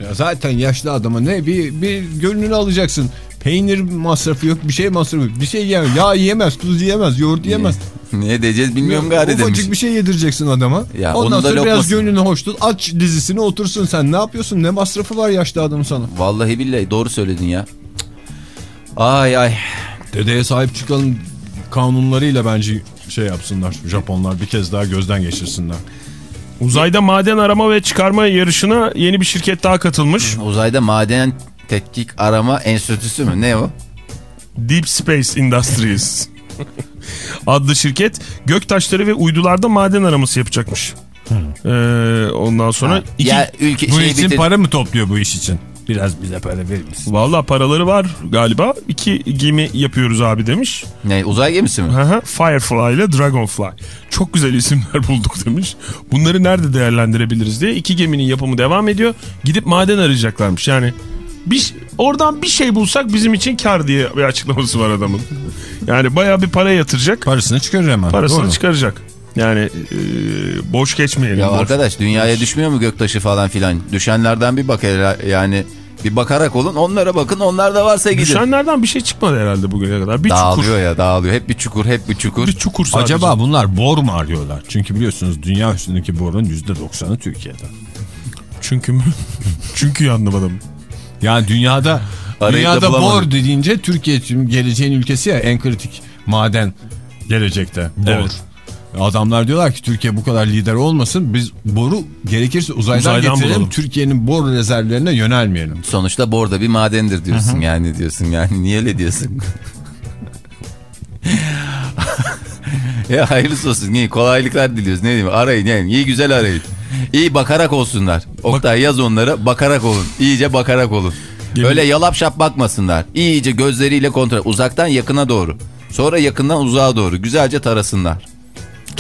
Ya zaten yaşlı adama ne bir, bir gönlünü alacaksın. Peynir masrafı yok, bir şey masrafı yok. Bir şey yiyemez. Yağ yiyemez, tuz yiyemez, yoğurt yiyemez. ne diyeceğiz bilmiyorum gari demiş. Ufacık bir şey yedireceksin adama. Ya Ondan sonra biraz lokması- gönlünü hoş tut. Aç dizisini otursun sen. Ne yapıyorsun? Ne masrafı var yaşlı adam sana? Vallahi billahi doğru söyledin ya. Ay ay. Dedeye sahip çıkalım kanunlarıyla bence şey yapsınlar. Japonlar bir kez daha gözden geçirsinler. Uzayda maden arama ve çıkarma yarışına yeni bir şirket daha katılmış. Uzayda maden tetkik arama enstitüsü mü? Ne o? Deep Space Industries. adlı şirket göktaşları ve uydularda maden araması yapacakmış. Ee, ondan sonra iki, Ya ülke Bu şey için bitir- para mı topluyor bu iş için? Biraz bize para verir misin? Valla paraları var galiba. İki gemi yapıyoruz abi demiş. Ne uzay gemisi mi? Hı hı. Firefly ile Dragonfly. Çok güzel isimler bulduk demiş. Bunları nerede değerlendirebiliriz diye. iki geminin yapımı devam ediyor. Gidip maden arayacaklarmış. Yani bir, oradan bir şey bulsak bizim için kar diye bir açıklaması var adamın. Yani bayağı bir para yatıracak. Parasını çıkarır hemen. Parasını Doğru. çıkaracak. Yani e, boş geçmeyelim. Ya boş. arkadaş dünyaya düşmüyor mu göktaşı falan filan? Düşenlerden bir bak hele, yani bir bakarak olun onlara bakın onlar da varsa gidin. Düşenlerden bir şey çıkmadı herhalde bugüne kadar. Bir Dağılıyor çukur. ya dağılıyor. Hep bir çukur hep bir çukur. Bir çukur sadece. Acaba bunlar bor mu arıyorlar? Çünkü biliyorsunuz dünya üstündeki borun %90'ı Türkiye'de. Çünkü mü? Çünkü anlamadım. Yani dünyada Arayıp da dünyada bor dediğince Türkiye tüm geleceğin ülkesi ya en kritik maden gelecekte. Bor. Evet. Adamlar diyorlar ki Türkiye bu kadar lider olmasın biz boru gerekirse uzaydan, Uzaydan getirelim. Türkiye'nin bor rezervlerine yönelmeyelim. Sonuçta borda bir madendir diyorsun yani diyorsun yani niye öyle diyorsun? ya hayırlısı olsun. İyi, kolaylıklar diliyoruz. Ne diyeyim? Arayın yani. İyi güzel arayın. İyi bakarak olsunlar. Oktay yaz onlara bakarak olun. İyice bakarak olun. Gelin. Öyle yalap şap bakmasınlar. İyice gözleriyle kontrol. Uzaktan yakına doğru. Sonra yakından uzağa doğru. Güzelce tarasınlar.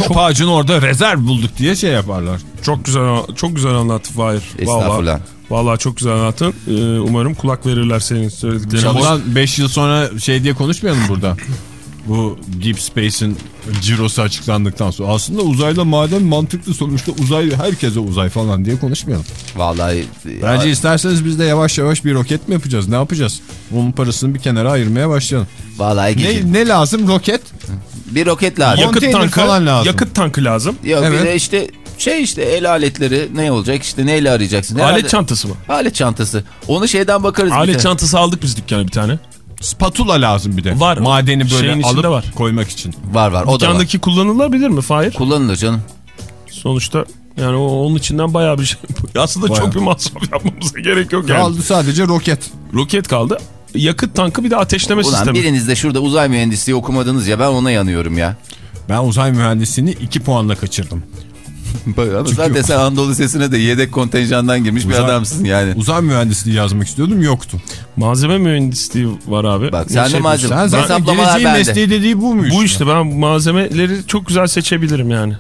Top ağacın orada rezerv bulduk diye şey yaparlar. Çok güzel çok güzel anlattı Fahir. Estağfurullah. Vallahi, vallahi çok güzel anlattın. Ee, umarım kulak verirler senin söylediklerine. Bundan 5 yıl sonra şey diye konuşmayalım burada. Bu Deep Space'in cirosu açıklandıktan sonra aslında uzayla maden mantıklı sonuçta uzay herkese uzay falan diye konuşmayalım. Vallahi Bence ya, isterseniz biz de yavaş yavaş bir roket mi yapacağız? Ne yapacağız? Onun parasını bir kenara ayırmaya başlayalım. vallahi. Ne, ne lazım? Roket? Bir roket lazım. yakıt tankı, falan lazım. yakıt tankı lazım. Yok Evet. bir de işte şey işte el aletleri ne olacak işte neyle arayacaksın? Herhalde- Alet çantası mı? Alet çantası. Onu şeyden bakarız. Alet çantası aldık biz dükkana bir tane. Spatula lazım bir de. Var. Madeni böyle alıp var. koymak için. Var var o da var. Dükkandaki kullanılabilir mi Fahir? Kullanılır canım. Sonuçta yani o, onun içinden bayağı bir şey. Aslında Bayağı. çok bir masraf yapmamıza gerek yok yani. Kaldı sadece roket. Roket kaldı. Yakıt tankı bir de ateşleme Ulan sistemi. biriniz de şurada uzay mühendisliği okumadınız ya ben ona yanıyorum ya. Ben uzay mühendisliğini 2 puanla kaçırdım. Ama zaten sen Anadolu Sesi'ne de yedek kontenjandan girmiş bir Uzay- adamsın yani. Uzay mühendisliği yazmak istiyordum yoktu. Malzeme mühendisliği var abi. Bak Ne sen de şey- malzeme. Sen zaten geleceğin bende. mesleği dediği bu mu Bu işte ben malzemeleri çok güzel seçebilirim yani.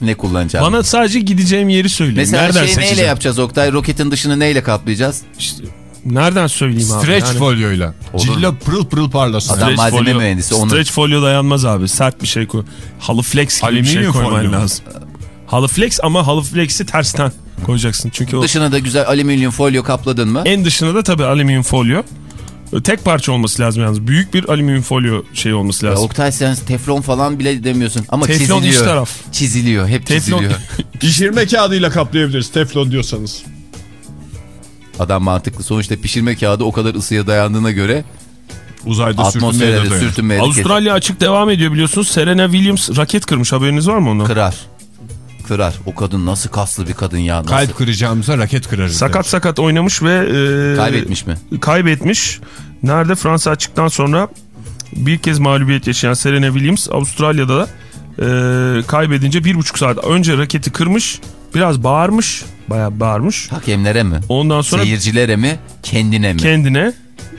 Ne kullanacağım? Bana sadece gideceğim yeri söyleyeyim. Mesela nereden şey neyle seçeceğim? yapacağız Oktay? Roketin dışını neyle kaplayacağız? İşte, nereden söyleyeyim abi? Stretch Yani- folyoyla. Cilla pırıl pırıl parlasın. Adam Stretch malzeme folyo- mühendisi, onu- Stretch folyo dayanmaz abi. Sert bir şey koy. Halı flex gibi bir şey Alüminyum koyman folyo lazım. Halı flex ama halı flex'i tersten koyacaksın. Çünkü o Dışına da güzel alüminyum folyo kapladın mı? en dışına da tabii alüminyum folyo. Tek parça olması lazım yalnız. Büyük bir alüminyum folyo şey olması Ya lazım. Oktay sen teflon falan bile demiyorsun. Ama Teflon çiziliyor. iç taraf. Çiziliyor. Hep Teflon çiziliyor. Pişirme kağıdıyla kaplayabiliriz teflon diyorsanız. Adam mantıklı. Sonuçta pişirme kağıdı o kadar ısıya dayandığına göre Uzayda sürtünmeye atmosfere sürtünmeye de Avustralya açık devam ediyor biliyorsunuz. Serena Williams raket kırmış haberiniz var mı ondan? kırar. Kırar. O kadın nasıl kaslı bir kadın ya. Nasıl? Kalp kıracağımıza raket kırarız. Sakat sakat oynamış ve e, Kaybetmiş mi? kaybetmiş. Nerede Fransa açıktan sonra bir kez mağlubiyet yaşayan Serena Williams Avustralya'da da e, kaybedince bir buçuk saat önce raketi kırmış. Biraz bağırmış. Bayağı bağırmış. Hakemlere mi? Ondan sonra Seyircilere mi? Kendine mi? kendine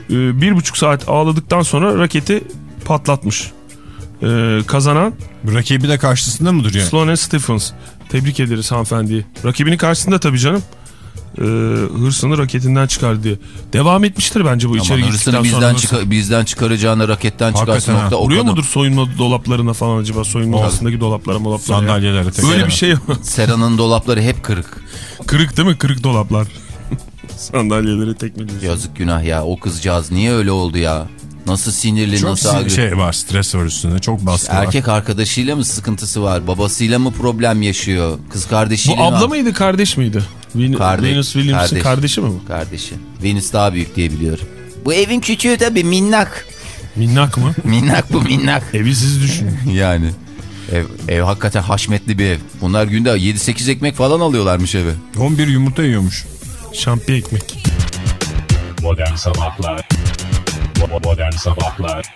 e, bir buçuk saat ağladıktan sonra raketi patlatmış. E, kazanan Rakibi de karşısında mı duruyor? Sloane Stephens. Tebrik ederiz hanımefendiyi. Rakibinin karşısında tabii canım. Ee, hırsını raketinden çıkar diye. Devam etmiştir bence bu içeri Aman gittikten hırsını sonra. bizden, hırsı. çıka- bizden çıkaracağına raketten çıkarsın nokta. O Vuruyor mudur soyunma dolaplarına falan acaba? Soyunma odasındaki dolaplara molaplara. Sandalyelere tekrar. Böyle bir şey Sera'nın dolapları hep kırık. Kırık değil mi? Kırık dolaplar. Sandalyeleri tekmeliyorsun. Yazık günah ya. O kızcağız niye öyle oldu ya? Nasıl sinirli, Çok nasıl agresif? şey var stres var üstüne çok baskı var. Erkek arkadaşıyla mı sıkıntısı var? Babasıyla mı problem yaşıyor? Kız kardeşiyle Bu mi? abla mıydı kardeş miydi? Vin Kardeş, Venus Williams'ın kardeş. kardeşi mi bu? Kardeşi. Venüs daha büyük diye biliyorum. Bu evin küçüğü tabii minnak. Minnak mı? Minnak bu minnak. Evi siz düşünün. Yani. Ev, ev hakikaten haşmetli bir ev. Bunlar günde 7-8 ekmek falan alıyorlarmış eve. 11 yumurta yiyormuş. Şampiyon ekmek. Modern Sabahlar Bo- Modern Sabahlar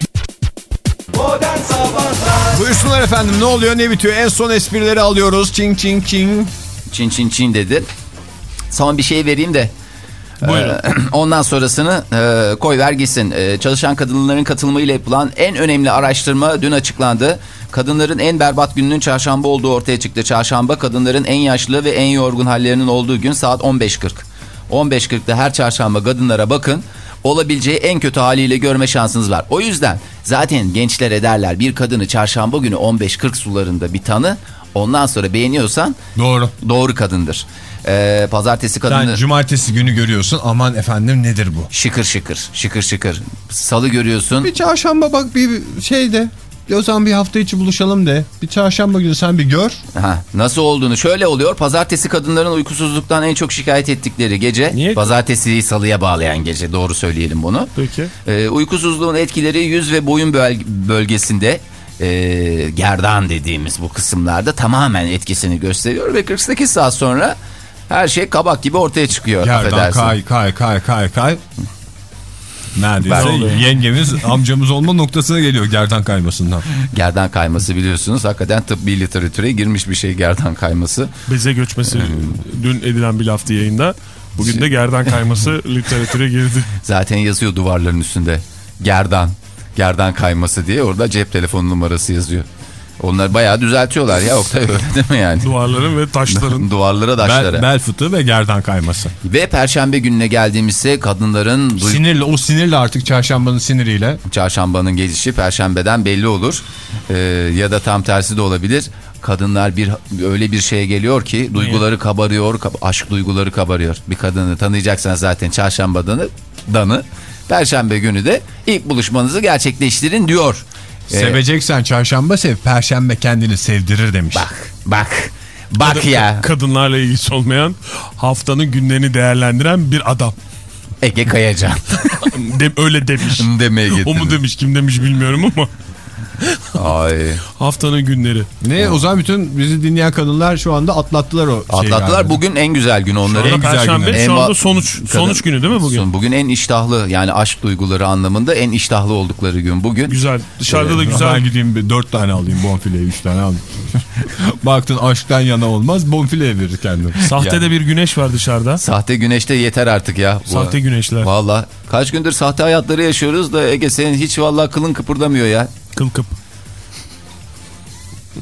Buyursunlar efendim ne oluyor ne bitiyor en son esprileri alıyoruz. Çing çing çing. Çin çin çin dedi. Son bir şey vereyim de. Buyurun. Ee, ondan sonrasını e, koy ver gitsin. E, çalışan kadınların katılımıyla yapılan en önemli araştırma dün açıklandı. Kadınların en berbat gününün çarşamba olduğu ortaya çıktı. Çarşamba kadınların en yaşlı ve en yorgun hallerinin olduğu gün saat 15.40. 15.40'da her çarşamba kadınlara bakın. Olabileceği en kötü haliyle görme şansınız var. O yüzden zaten gençler ederler bir kadını çarşamba günü 15.40 sularında bir tanı. Ondan sonra beğeniyorsan Doğru. doğru kadındır. Ee, pazartesi kadını Sen cumartesi günü görüyorsun aman efendim nedir bu? şıkır şıkır şıkır şıkır. Salı görüyorsun. Bir çarşamba bak bir şey de. O zaman bir hafta içi buluşalım de. Bir çarşamba günü sen bir gör. Ha, nasıl olduğunu şöyle oluyor. Pazartesi kadınların uykusuzluktan en çok şikayet ettikleri gece. Niye? Pazartesiyi salıya bağlayan gece. Doğru söyleyelim bunu. Peki. Ee, uykusuzluğun etkileri yüz ve boyun böl- bölgesinde e, gerdan dediğimiz bu kısımlarda tamamen etkisini gösteriyor ve 48 saat sonra her şey kabak gibi ortaya çıkıyor. Yerden kay kay kay kay kay. Neredeyse yengemiz amcamız olma noktasına geliyor gerdan kaymasından. Gerdan kayması biliyorsunuz hakikaten tıbbi literatüre girmiş bir şey gerdan kayması. Beze göçmesi dün edilen bir laftı yayında. Bugün de gerdan kayması literatüre girdi. Zaten yazıyor duvarların üstünde. Gerdan. Gerdan kayması diye orada cep telefonu numarası yazıyor. Onlar bayağı düzeltiyorlar ya Oktay öyle değil mi yani? Duvarların ve taşların. Duvarlara taşlara. Bel, bel fıtığı ve gerdan kayması. Ve perşembe gününe geldiğimizde kadınların Sinirli o sinirle artık çarşambanın siniriyle. çarşambanın gelişi perşembeden belli olur. Ee, ya da tam tersi de olabilir. Kadınlar bir öyle bir şeye geliyor ki duyguları kabarıyor, kab- aşk duyguları kabarıyor. Bir kadını tanıyacaksan zaten çarşambadanı, danı, perşembe günü de ilk buluşmanızı gerçekleştirin diyor. Ee, Seveceksen çarşamba sev, perşembe kendini sevdirir demiş. Bak, bak, bak ya. Kadınlarla ilgisi olmayan haftanın günlerini değerlendiren bir adam. Ege Kayacan De, öyle demiş. demeye O mu demiş kim demiş bilmiyorum ama Ay. haftanın günleri. Ne o zaman bütün bizi dinleyen kadınlar şu anda atlattılar o şeyi Atlattılar. galiba. Bugün en güzel günü onların. En güzel Perşembe günler. şu anda sonuç Kadın- sonuç günü değil mi bugün? Bugün en iştahlı yani aşk duyguları anlamında en iştahlı oldukları gün bugün. Güzel. Dışarıda da Ben güzel. gideyim bir dört tane alayım bonfileyi üç tane alayım. Baktın aşktan yana olmaz bonfileye verir kendini. Sahtede bir güneş var dışarıda. Sahte güneşte yeter artık ya. Bu- Sahte güneşler. Valla kaç gündür sahte hayatları yaşıyoruz da Ege senin hiç valla kılın kıpırdamıyor ya. Kıl kıp.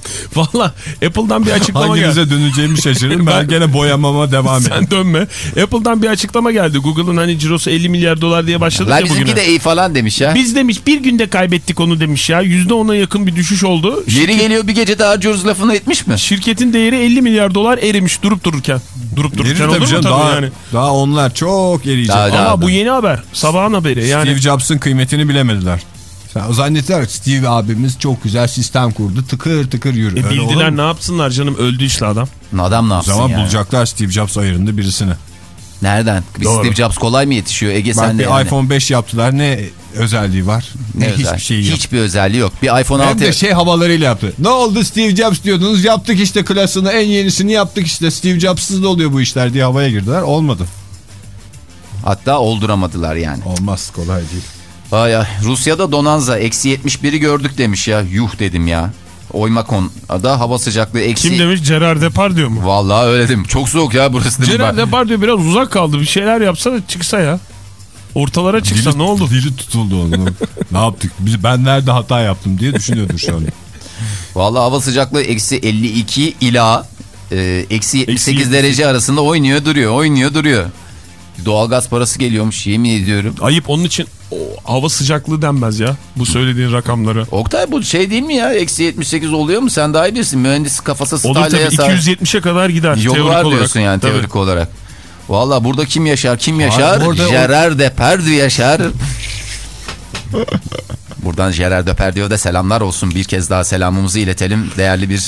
Valla Apple'dan bir açıklama geldi. Hanginize döneceğimi şaşırdım. Ben gene boyamama devam edeyim. Sen dönme. Apple'dan bir açıklama geldi. Google'ın hani cirosu 50 milyar dolar diye başladı La ya bizimki bugüne. de iyi falan demiş ya. Biz demiş bir günde kaybettik onu demiş ya. %10'a yakın bir düşüş oldu. Yeri geliyor bir gece daha harcıyoruz lafını etmiş mi? Şirketin değeri 50 milyar dolar erimiş durup dururken. Durup dururken olur tabii mu tabii Daha, yani. daha onlar çok eriyecek. Daha- Ama daha- bu yeni haber. Sabahın haberi yani. Steve Jobs'ın kıymetini bilemediler. O zannettiler Steve abimiz çok güzel sistem kurdu. Tıkır tıkır yürü. E, bildiler ne yapsınlar canım öldü işte adam. Adam ne O yapsın zaman ya? bulacaklar Steve Jobs ayarında birisini. Nereden? Bir Doğru. Steve Jobs kolay mı yetişiyor Ege Bak sen de bir yani. iPhone 5 yaptılar. Ne özelliği var? Ne Ne, özel? hiçbir şey yok. Hiçbir özelliği yok. Bir iPhone Hem 6 de şey havalarıyla yaptı. Ne oldu Steve Jobs diyordunuz yaptık işte klasını en yenisini yaptık işte Steve Jobs'sız da oluyor bu işler diye havaya girdiler. Olmadı. hatta olduramadılar yani. Olmaz kolay değil. Ay ay. Rusya'da Donanza eksi 71'i gördük demiş ya. Yuh dedim ya. Oymakon'da hava sıcaklığı eksi... Kim demiş Gerard Depardieu mu? Vallahi öyle dedim. Çok soğuk ya burası Gerard ben. Depardieu biraz uzak kaldı. Bir şeyler yapsa da çıksa ya. Ortalara çıksa ne oldu? Dili tutuldu onun. ne yaptık? Biz, ben nerede hata yaptım diye düşünüyordur şu an. Vallahi hava sıcaklığı eksi 52 ila e, eksi 78 78. derece arasında oynuyor duruyor. Oynuyor duruyor. Doğalgaz parası geliyormuş yemin ediyorum. Ayıp onun için o, hava sıcaklığı denmez ya. Bu söylediğin rakamları. Oktay bu şey değil mi ya? Eksi 78 oluyor mu? Sen daha iyi bilirsin. Mühendis kafası Olur style'a tabii sahip. 270'e kadar gider. Yolu teorik olarak. diyorsun yani Tabii. teorik olarak. Valla burada kim yaşar kim yaşar? o- Gerard Depardieu yaşar. Buradan Gerard Depardieu'da selamlar olsun. Bir kez daha selamımızı iletelim. Değerli bir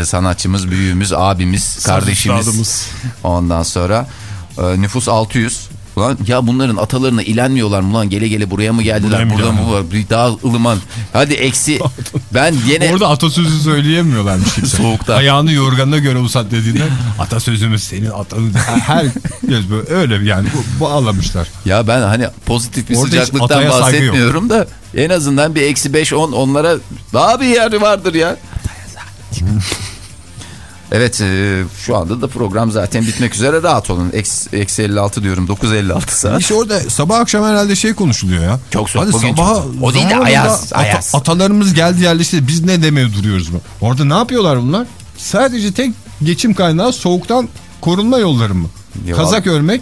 e, sanatçımız, büyüğümüz, abimiz, kardeşimiz. Ondan sonra e, nüfus 600. Ulan ya bunların atalarına ilenmiyorlar mı lan? Gele gele buraya mı geldiler? Buraya Burada mı var? Bir daha ılıman. Hadi eksi. Ben yine... Orada atasözü söyleyemiyorlarmış kimse. Soğukta. Ayağını yorganına göre uzat dediğinde atasözümüz senin atanın. Her göz böyle öyle yani bu, bağlamışlar. Ya ben hani pozitif bir Orada sıcaklıktan bahsetmiyorum da en azından bir eksi 5-10 onlara daha bir yer vardır ya. Evet e, şu anda da program zaten bitmek üzere rahat olun. Eksi, eksi 56 diyorum 9.56 saat. İşte orada sabah akşam herhalde şey konuşuluyor ya. Çok soğuk, Hadi sabaha- çok. O değil de ayaz, ata- ayaz. atalarımız geldi yerleşti biz ne demeye duruyoruz mu? Orada ne yapıyorlar bunlar? Sadece tek geçim kaynağı soğuktan korunma yolları mı? Ya. Kazak örmek,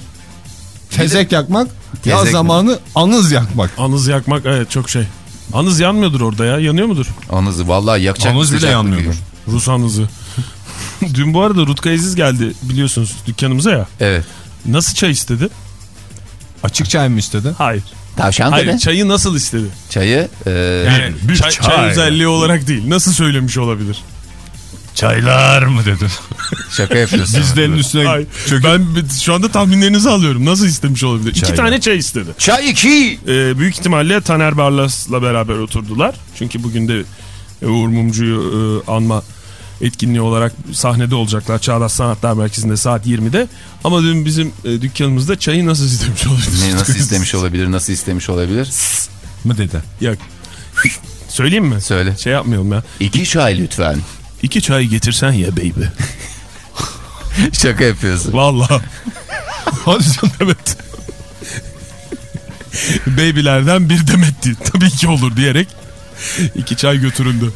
tezek yakmak, yaz Tezek mi? zamanı anız yakmak. Anız yakmak evet çok şey. Anız yanmıyordur orada ya. Yanıyor mudur? Anızı vallahi yakacak Anız bile yanmıyordur. Rus anızı. Dün bu arada Rutka Aziz geldi biliyorsunuz dükkanımıza ya. Evet. Nasıl çay istedi? Açık çay mı istedi? Hayır. Tavşan Hayır tabii. çayı nasıl istedi? Çayı e, Yani çay, çay özelliği olarak değil. Nasıl söylemiş olabilir? Çaylar mı dedi. şaka yapıyorsun. Dizlerinin üstüne Hayır. Ben şu anda tahminlerinizi alıyorum. Nasıl istemiş olabilir? İki tane çay istedi. Çay 2. Ee, büyük ihtimalle Taner Barlas'la beraber oturdular. Çünkü bugün de e, Uğur Mumcu'yu e, anma etkinliği olarak sahnede olacaklar. Çağdaş Sanatlar Merkezi'nde saat 20'de. Ama dün bizim e, dükkanımızda çayı nasıl istemiş olabilir? Ne, nasıl istemiş olabilir? Nasıl istemiş olabilir? mı dedi. Yok. Söyleyeyim mi? Söyle. Şey yapmayalım ya. İki çay lütfen. İki çay getirsen ya baby. Şaka yapıyorsun. Vallahi. Hadi canım evet. Babylerden bir demetti. Tabii ki olur diyerek iki çay götürüldü.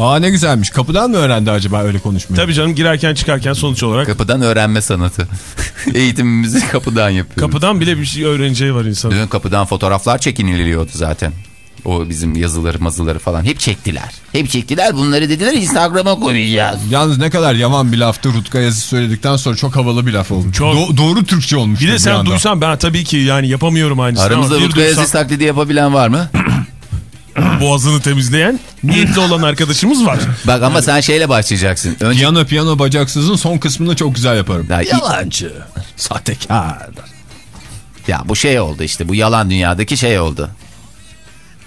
Aa ne güzelmiş. Kapıdan mı öğrendi acaba öyle konuşmayı? Tabii canım girerken çıkarken sonuç olarak Kapıdan öğrenme sanatı. Eğitimimizi kapıdan yapıyoruz. kapıdan bile bir şey öğreneceği var insanın. Dün kapıdan fotoğraflar çekiniliyordu zaten. O bizim yazıları mazıları falan hep çektiler. Hep çektiler bunları dediler Instagram'a koyacağız. Yalnız ne kadar yaman bir laftı Rutka yazı söyledikten sonra çok havalı bir laf oldu. Çok. Do- doğru Türkçe olmuş. Bir de sen duysan ben tabii ki yani yapamıyorum aynısını Aramızda bir Rutka duysam Aziz taklidi yapabilen var mı? boğazını temizleyen niyetli olan arkadaşımız var. Bak ama sen şeyle başlayacaksın. Önce Piyano piyano bacaksızın son kısmını çok güzel yaparım. Ya, Yalancı, sahtekar. ya bu şey oldu işte bu yalan dünyadaki şey oldu.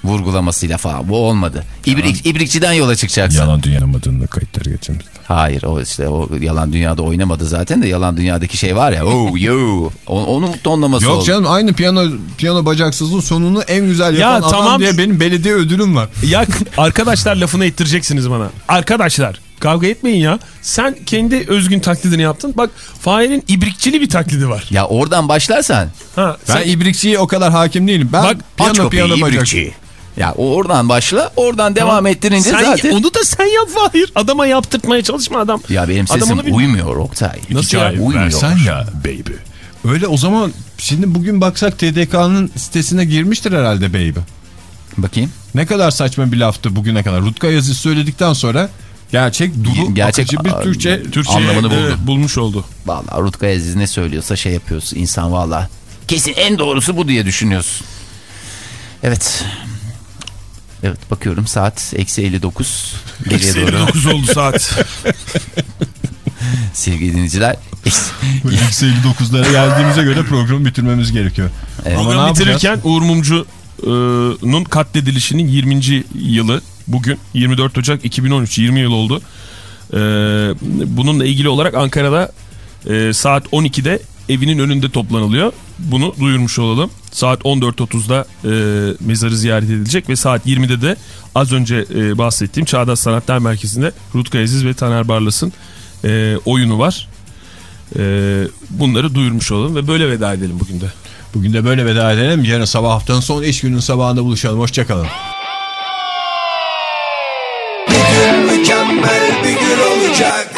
Vurgulamasıyla falan bu olmadı. İbrik, ibrikçiden yola çıkacaksın. dünyanın adını kayıtları geçirmiş. Hayır o işte o yalan dünyada oynamadı zaten de yalan dünyadaki şey var ya. Oh yo. Onun tonlaması Yok oldu. canım aynı piyano piyano bacaksızın sonunu en güzel Ya yapan adam tamam. diye benim belediye ödülüm var. Ya arkadaşlar lafını ettireceksiniz bana. Arkadaşlar kavga etmeyin ya. Sen kendi özgün taklidini yaptın. Bak Fahir'in ibrikçili bir taklidi var. Ya oradan başlarsan Ha, Ben sen- ibrikçiye o kadar hakim değilim. Ben Bak, piyano piyano bacak. Ya o oradan başla oradan devam ettirince sen, zaten. Onu da sen yap Fahir. Adama yaptırtmaya çalışma adam. Ya benim Adam sesim onu bil- uymuyor Oktay. Nasıl ya? Uymuyor. Versen ya baby. Öyle o zaman şimdi bugün baksak TDK'nın sitesine girmiştir herhalde baby. Bakayım. Ne kadar saçma bir laftı bugüne kadar. Rutka yazısı söyledikten sonra gerçek duru Gerçek- akıcı bir Türkçe Türkçe Anlamını buldu. bulmuş oldu. Vallahi Rutkay Aziz ne söylüyorsa şey yapıyorsun insan valla. Kesin en doğrusu bu diye düşünüyorsun. Evet. Evet bakıyorum saat eksi 59 geriye doğru 59 oldu saat. sevgili dinleyiciler. Eksi 59'lara geldiğimize göre programı bitirmemiz gerekiyor. Evet. Ama ne Program yapacağız? bitirirken Uğur Mumcu'nun katledilişinin 20. yılı bugün 24 Ocak 2013 20 yıl oldu. Ee, bununla ilgili olarak Ankara'da e, saat 12'de evinin önünde toplanılıyor. Bunu duyurmuş olalım. Saat 14.30'da e, mezarı ziyaret edilecek ve saat 20'de de az önce e, bahsettiğim Çağdaş Sanatlar Merkezi'nde Rutka Aziz ve Taner Barlas'ın e, oyunu var. E, bunları duyurmuş olalım ve böyle veda edelim bugün de. Bugün de böyle veda edelim. Yarın sabah haftanın son iş günün sabahında buluşalım. Hoşçakalın. Mükemmel bir gün olacak